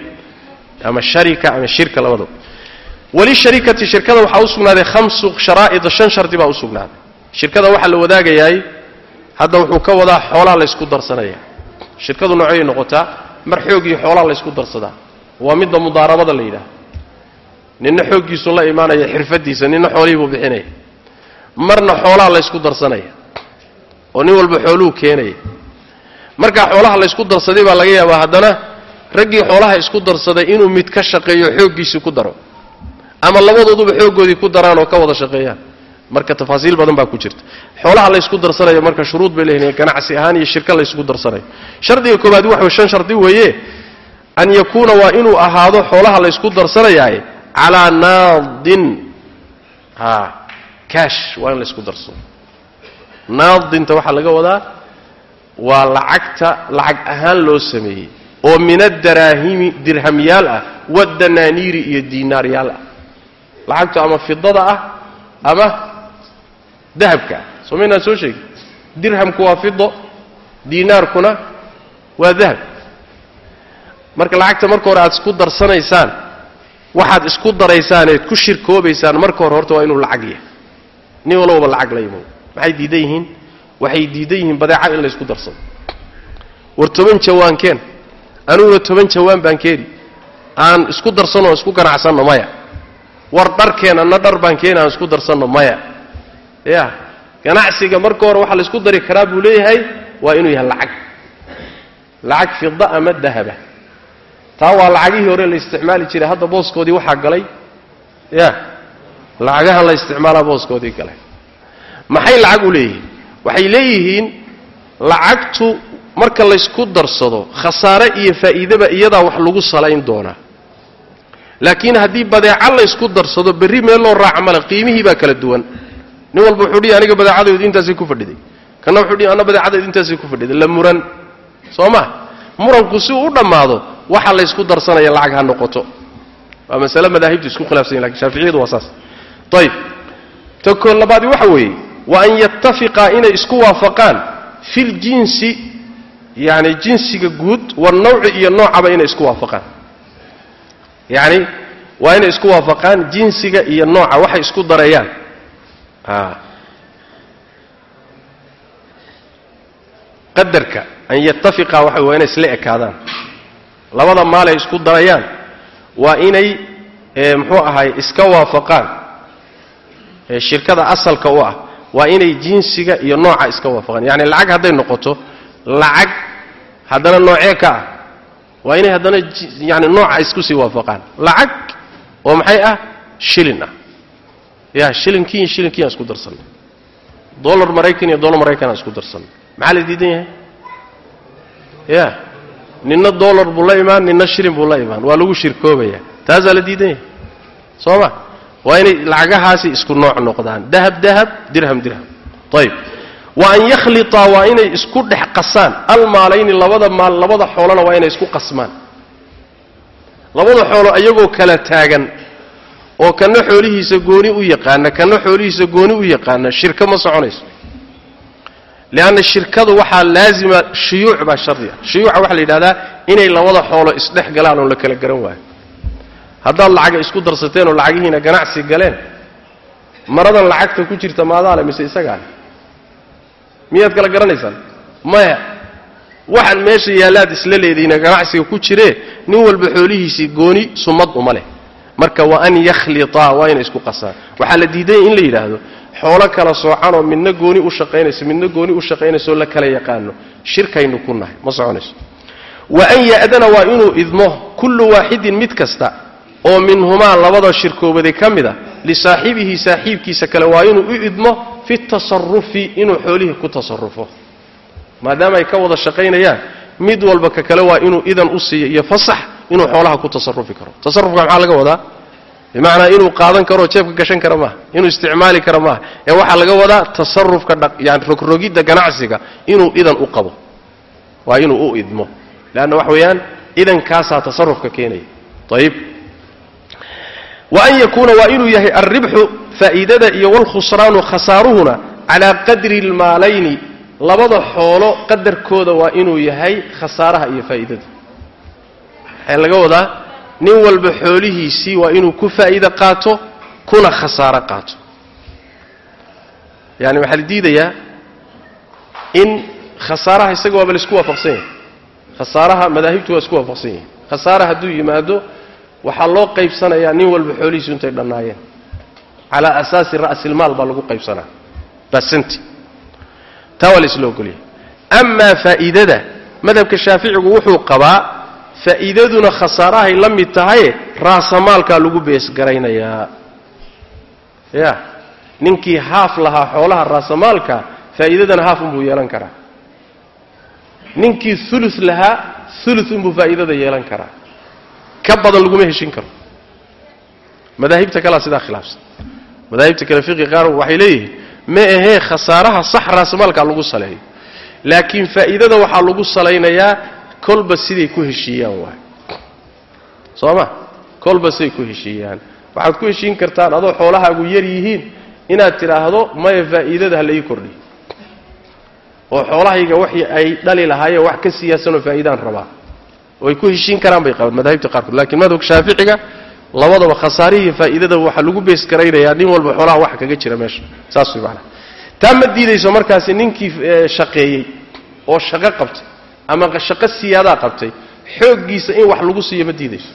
ama sharika ama shirka labadaba walisharikati shirkada waxaa u sugnaaday sharaa'ida shan shardi baa u shirkada waxaa la wadaagayaay hadda wuxuu ka wadaa xoolaa laysku darsanaya. Shirkadu noocay noqotaa mar xoog iyo laysku darsadaa. Waa midda mudaarabada la yidhaahdo. Ninna xooggiisu la imaanaya xirfadiisa ninna xoolihii buu bixinaya. Marna xoolaa laysku darsanaya oo nin walba xooluhu keenaya. Markaa xoolaha laysku darsaday baa laga yaabaa haddana raggii xoolaha isku darsaday inuu mid ka shaqeeyo xooggiisii ku daro. Ama labadooduba xooggoodii ku daraan oo ka wada shaqeeyaan. Marka tafaasiil badan baa ku jirta. Xoolaha laysku darsanayo marka shuruud bay leeyihiin ganacsi ahaan iyo shirka laysku darsanayo. Shardiga koobaad waxa shan shardi weeye an yakuuna waa inuu ahaado xoolaha laysku darsanayaaye calaa naadin a kaash waa in laysku darsado naadinta waxaa laga wadaa waa lacagta lacag ahaan loo sameeyey oo min adaraahimi dirhamyaal ah wadanaaniiri iyo diinaaryaal ah. Lacagtu ama fidada ah ama dahabka ah. Soo maynaan soo sheegi dirhamku waa fido diinaarkuna waa dahab. Marka lacagta marka hore aad isku darsanaysaan waxaad isku daraysaan eed ku shirkoobaysaan marka hore horta waa inuu lacag yahay. Nin walbaba lacag la imo maxay diidan yihiin? Waxay diidan yihiin badeeca in laysku darsado war toban jawaankeen aniguna toban jawaan baan keeni. Aan isku darsanno isku ganacsanno maya. War dharkeen anna dhar baan keeni aan isku darsanno maya. Ya ganacsiga marka hore waxaa laysku dari karaa buu leeyahay waa inuu yahay lacag. Lacag fida ama dahaba. Taa waa lacagihii hore la isticmaali jiray hadda booskoodii waxaa galay. Ya lacagahan la isticmaalaa booskoodii galay maxay lacag u leeyihiin? Waxay leeyihiin lacagtu marka laysku darsado khasaare iyo faa'iidaba iyadaa wax lagu salayn doonaa. Laakiin haddii badeeco laysku darsado berri meel loo raaca male qiimihii baa kala duwan. Nin walba wuxuu dhihi aniga badeecadaydu intaasay ku fadhiday. Kanna wuxuu dhihi anna badeecadaydu intaasay ku fadhiday. La muran. Soo ma? Muranku si uu u dhammaado waxa laysku darsanaya lacag ha noqoto. Waa masale madaahibtu isku khilaafsan laakiin shaaficiyadu waa saas. Ayib ta koo labaadi waxa weeye wa an yattafiqaa inay isku waafaqaan fi ljinsi yani jinsiga guud wanawci iyo noocaba inay isku waafaqaan. Yacni waa inay isku waafaqaan jinsiga iyo nooca waxay isku darayaan qadarka an yattafiqa waxa waa inay isla ekaadaan. Labada maal ay isku darayaan waa inay ee muxuu ahay iska waafaqaan. Ee shirkada asalka u ah waa inay jinsiga iyo nooca iska waafaqaan. Yacni lacag hadday noqoto lacag haddana noocee ka ah waa inay haddana yani nooca isku sii waafaqaan. Lacag oo maxay ah? Shilin ah. Ya shilinkii iyo shilinkii aan isku darsanay dolar maraykan iyo dolar maraykan aan isku darsanay maxaa la diidan yahay? Ya ninna dolar buu la imaan ninna shilin buu la imaan. Waa lagu shirkoobaya taasaa la diidan yahay? Soo ma waa inay lacagahaasi isku nooc noqdaan. Dahab dahab dirham dirham. Ayib wa an yakhlitaa waa inay isku dhex qasaan. Almaalayni labada maal labada xoolona waa inay isku qasmaan. Labada xoolo iyagoo kala taagan oo kana xoolihiisa gooni u yaqaana kana xoolihiisa gooni u yaqaana shirko ma soconayso. Leanna shirkadu waxaa laazima shuyuuc baa shardi ah shuyuuca waxaa la yidhahdaa inay labada xoolo isdhex galaan oo la kala garan waayo haddaad lacaga isku darsateen oo lacagihiina ganacsi galeen maradan lacagta ku jirta maadaale mise isagaa miyaad kala garanaysaan? Maya waxaan meesha yaallaad isla leedihiina ganacsiga ku jiree nin walba xoolihiisii gooni sumad uma leh. Marka wa an yakhlitaa waa inay isku qasaan. Waxaa la diidanya in la yidhaahdo xoolo kala soocanoo midna gooni u shaqaynayso midna gooni u shaqaynayso la kala yaqaano. Shirkaynu ku nahay ma soconayso. Wa an ya'dana waa inuu idmo kullu waaxidin mid kasta oo minhumaa labada shirkoobade ka mid a lisaaxibihi saaxiibkiisa kale waa inuu u idmo fi tasarufi inuu xoolihii ku tasarufo maadaama ay ka wada shaqaynayaan mid walba ka kale waa inuu idan u siiyo iyo fasax inuu xoolaha ku tasarufi karo. Tasarufka maxaa laga wadaa? Bimacnaa inuu qaadan karoo jeebka gashan kara maaha inuu isticmaali kara maaha ee waxaa laga wadaa tasarufka yani rogrogidda ganacsiga inuu idan u qabo. Waa inuu u idmo. Leanna waxa weeyaan idankaasaa tasarufka keenaya. Ayib wa an yakuuna waa inuu yahay alribxu faa'iidada iyo walkhusraanu khasaaruhuna calaa qadri almaalayni labada xoolo qadarkooda waa inuu yahay khasaaraha iyo faa'iidada. Waxaa laga wadaa nin walba xoolihiisii waa inuu ku faa'iide qaato kuna khasaaro qaato. Yani waxaa la diidayaa in khasaaraha isaga waaba la isku waafaqsan yahay. Khasaaraha madaahibtu waa isku waafaqsan yahay. Khasaara hadduu yimaado waxaa loo qaybsanayaa nin walba xoolihiisu intay dhannaayeen. Calaa asaasi ra'silmaal baa lagu qaybsanaa. Basanti taa waa la isla ogolyahay. Amaa faa'iidada madhabka shaaficigu wuxuu qabaa faa'iidaduna khasaarahay la mid tahaye raasamaalkaa lagu beesgaraynayaa. Ya ninkii haaf lahaa xoolaha raasamaalka faa'iidadana haaf unbuu yeelan karaa. Ninkii ulu lahaa ulu unbuu faa'iidada yeelan karaa ka badan laguma heshin karo. Madaahibta kalea sidaa khilaafsan. Madaahibta kale fiqi qaar waxay leeyihiin ma ahee khasaaraha sax raasamaalkaa lagu saleeyo laakiin faa'iidada waxaa lagu salaynayaa kolba siday ku heshiiyaan waay soo ma? Kolba siday ku heshiiyaan. Waxaad ku heshiin kartaan adoo xoolahaagu yar yihiin inaad tidhaahdo maya faa'iidada ha la oo xoolahayga waxii ay dhali lahaayeen wax ka siyaasanoo faa'iidaan rabaa way ku heshiin karaan bay qabaan madaahibta qaarkood. Lakiin madhabka shaaficiga labadaba khasaarihiiyo faa'iidadaba waxaa lagu beesgaraynayaa nin walba xoolaha wax kaga jira meesha. Saas way macanaha taa ma diidayso markaasi ninkii shaqeeyey oo shaqo qabtay ama shaqo siyaadaa qabtay xooggiisa in wax lagu siiyo ma diidayso.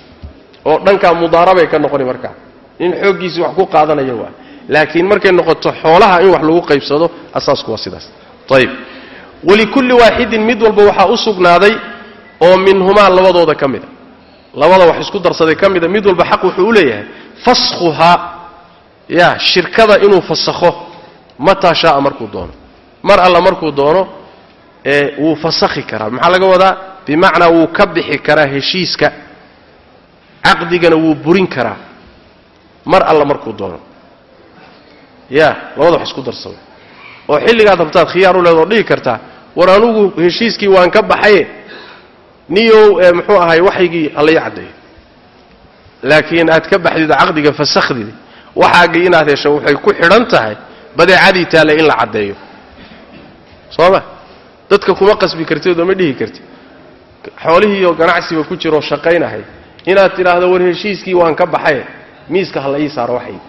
Oo dhankaa mudaarabay ka noqoni markaa in xooggiisi wax ku qaadanayo waa. Laakiin markay noqoto xoolaha in wax lagu qaybsado asaasku waa sidaas. Ayib walikulli waaxidin mid walba waxaa u sugnaaday oo minhumaa labadooda ka mida labada wax isku darsaday ka mida mid walba xaq wuxuu u leeyahay. Faskhuhaa ya shirkada inuu fasakho mataa shaaa markuu doono. Mar alla markuu doono ee wuu fasakhi karaa. Maxaa laga wadaa? Bimacnaa wuu ka bixi karaa heshiiska. Caqdigana wuu burin karaa. Mar alla markuu doono. Ya labada wax isku darsada oo xilligaad rabtaad khiyaar u leedoo dhihi kartaa war anugu heshiiskii waan ka baxaye niyow ee muxuu ahay waxaygii halay caddeeyo laakiin aad ka baxdid caqdiga fasakhdid waxaagii inaad hesho waxay ku xidhan tahay badeecadii taale in la caddeeyo. Soo ma dadka kuma qasbi kartid oo ma dhihi kartid. Xoolihiioo ganacsiba ku jiroo shaqaynahay inaad tidhaahdo war heshiiskii waan ka baxaye miiska ha ii saaro waxaygi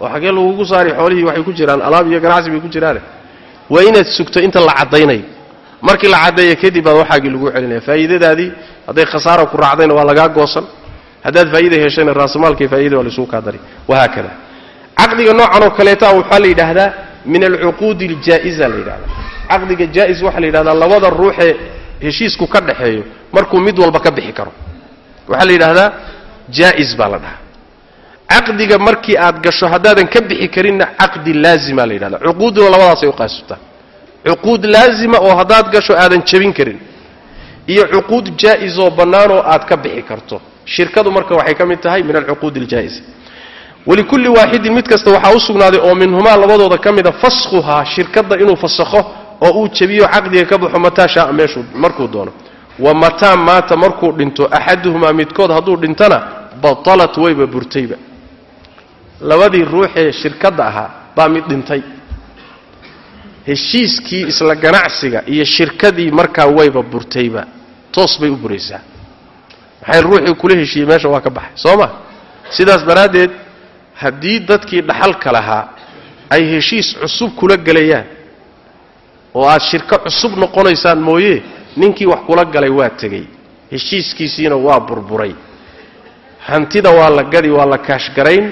oo xagee lagugu saari xoolihii waxay ku jiraan alaab iyo ganacsi bay ku jiraane. Waa inaad sugto inta la caddaynayo markii la caddeeya kadib baad waxaagii lagu celinaya faa'iidadaadii hadday khasaara ku raacdayna waa lagaa goosan. Haddaad faa'iida heshayna raasamaalka iyo faa'ida waa laisugu kaa dari wahaakada caqdiga noocan oo kaleeta waxaa la yidhaahdaa min alcuquudi aljaa'iza la yidhahdaa caqdiga jaa'is waxaa la yidhahdaa labada ruuxee heshiisku ka dhaxeeyo markuu mid walba ka bixi karo. Waxaa la yidhaahdaa jaa'is baa la dhahaa. Caqdiga markii aad gasho haddaadan ka bixi karinna caqdi laazima la yidhahda cuquudduna labadaasay u qaasubtaa cuquud laazima oo haddaad gasho aadan jebin karin. Iyo cuquud jaa'isoo bannaan oo aad ka bixi karto. Shirkadu marka waxay ka mid tahay min alcuquud aljaa'isa walikulli waaxidin mid kasta waxaa u sugnaaday oo minhumaa labadooda ka mida faskhuhaa shirkadda inuu fasakho oo uu jebiyo caqdiga ka baxo mataa shaaa meeshuu markuu doono. Wa mataa maata markuu dhinto axaduhumaa midkood hadduu dhintana batalat wayba burtayba labadii ruuxee shirkadda ahaa baa mid dhintay heshiiskii isla ganacsiga iyo shirkadii markaa wayba burtayba toos bay u buraysaa. Maxay ruuxii kula heshiiyey? Meesha waa ka baxay soo ma? Sidaas daraaddeed haddii dadkii dhaxalka lahaa ay heshiis cusub kula gelayaan oo aad shirko cusub noqonaysaan mooye ninkii wax kula galay waa tegey. Heshiiskiisiina waa burburay. Hantida waa la gadi waa la kaashgarayn.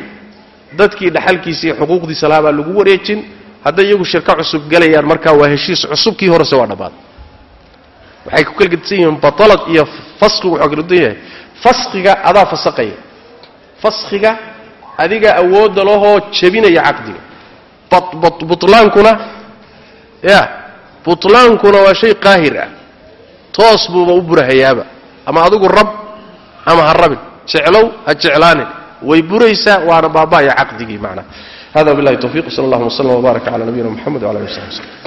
Dadkii dhaxalkiisii xuquuqdiisa lahaa baa lagu wareejin hadday iyagu shirko cusub gelayaan markaa waa heshiis cusub kii horese waa dhammaad. Waxay ku kala gedisan yihiin batalad iyo faskigu waxuu kala yahay. Faskiga adaa fasaqaya. Faskiga adiga awoodda lahoo jebinaya caqdiga. Butlaankuna ya butlaankuna waa shay qaahir ah. Toos buuba u burahayaaba. Ama adigu rab ama ha rabin. Jeclow ha jeclaanin. Way buraysaa waana baaba'aya caqdigii macnaa hada billahi tawfiq sala allahuma wslam wbaaraka cala nabiyina mxamed wala ali w wslm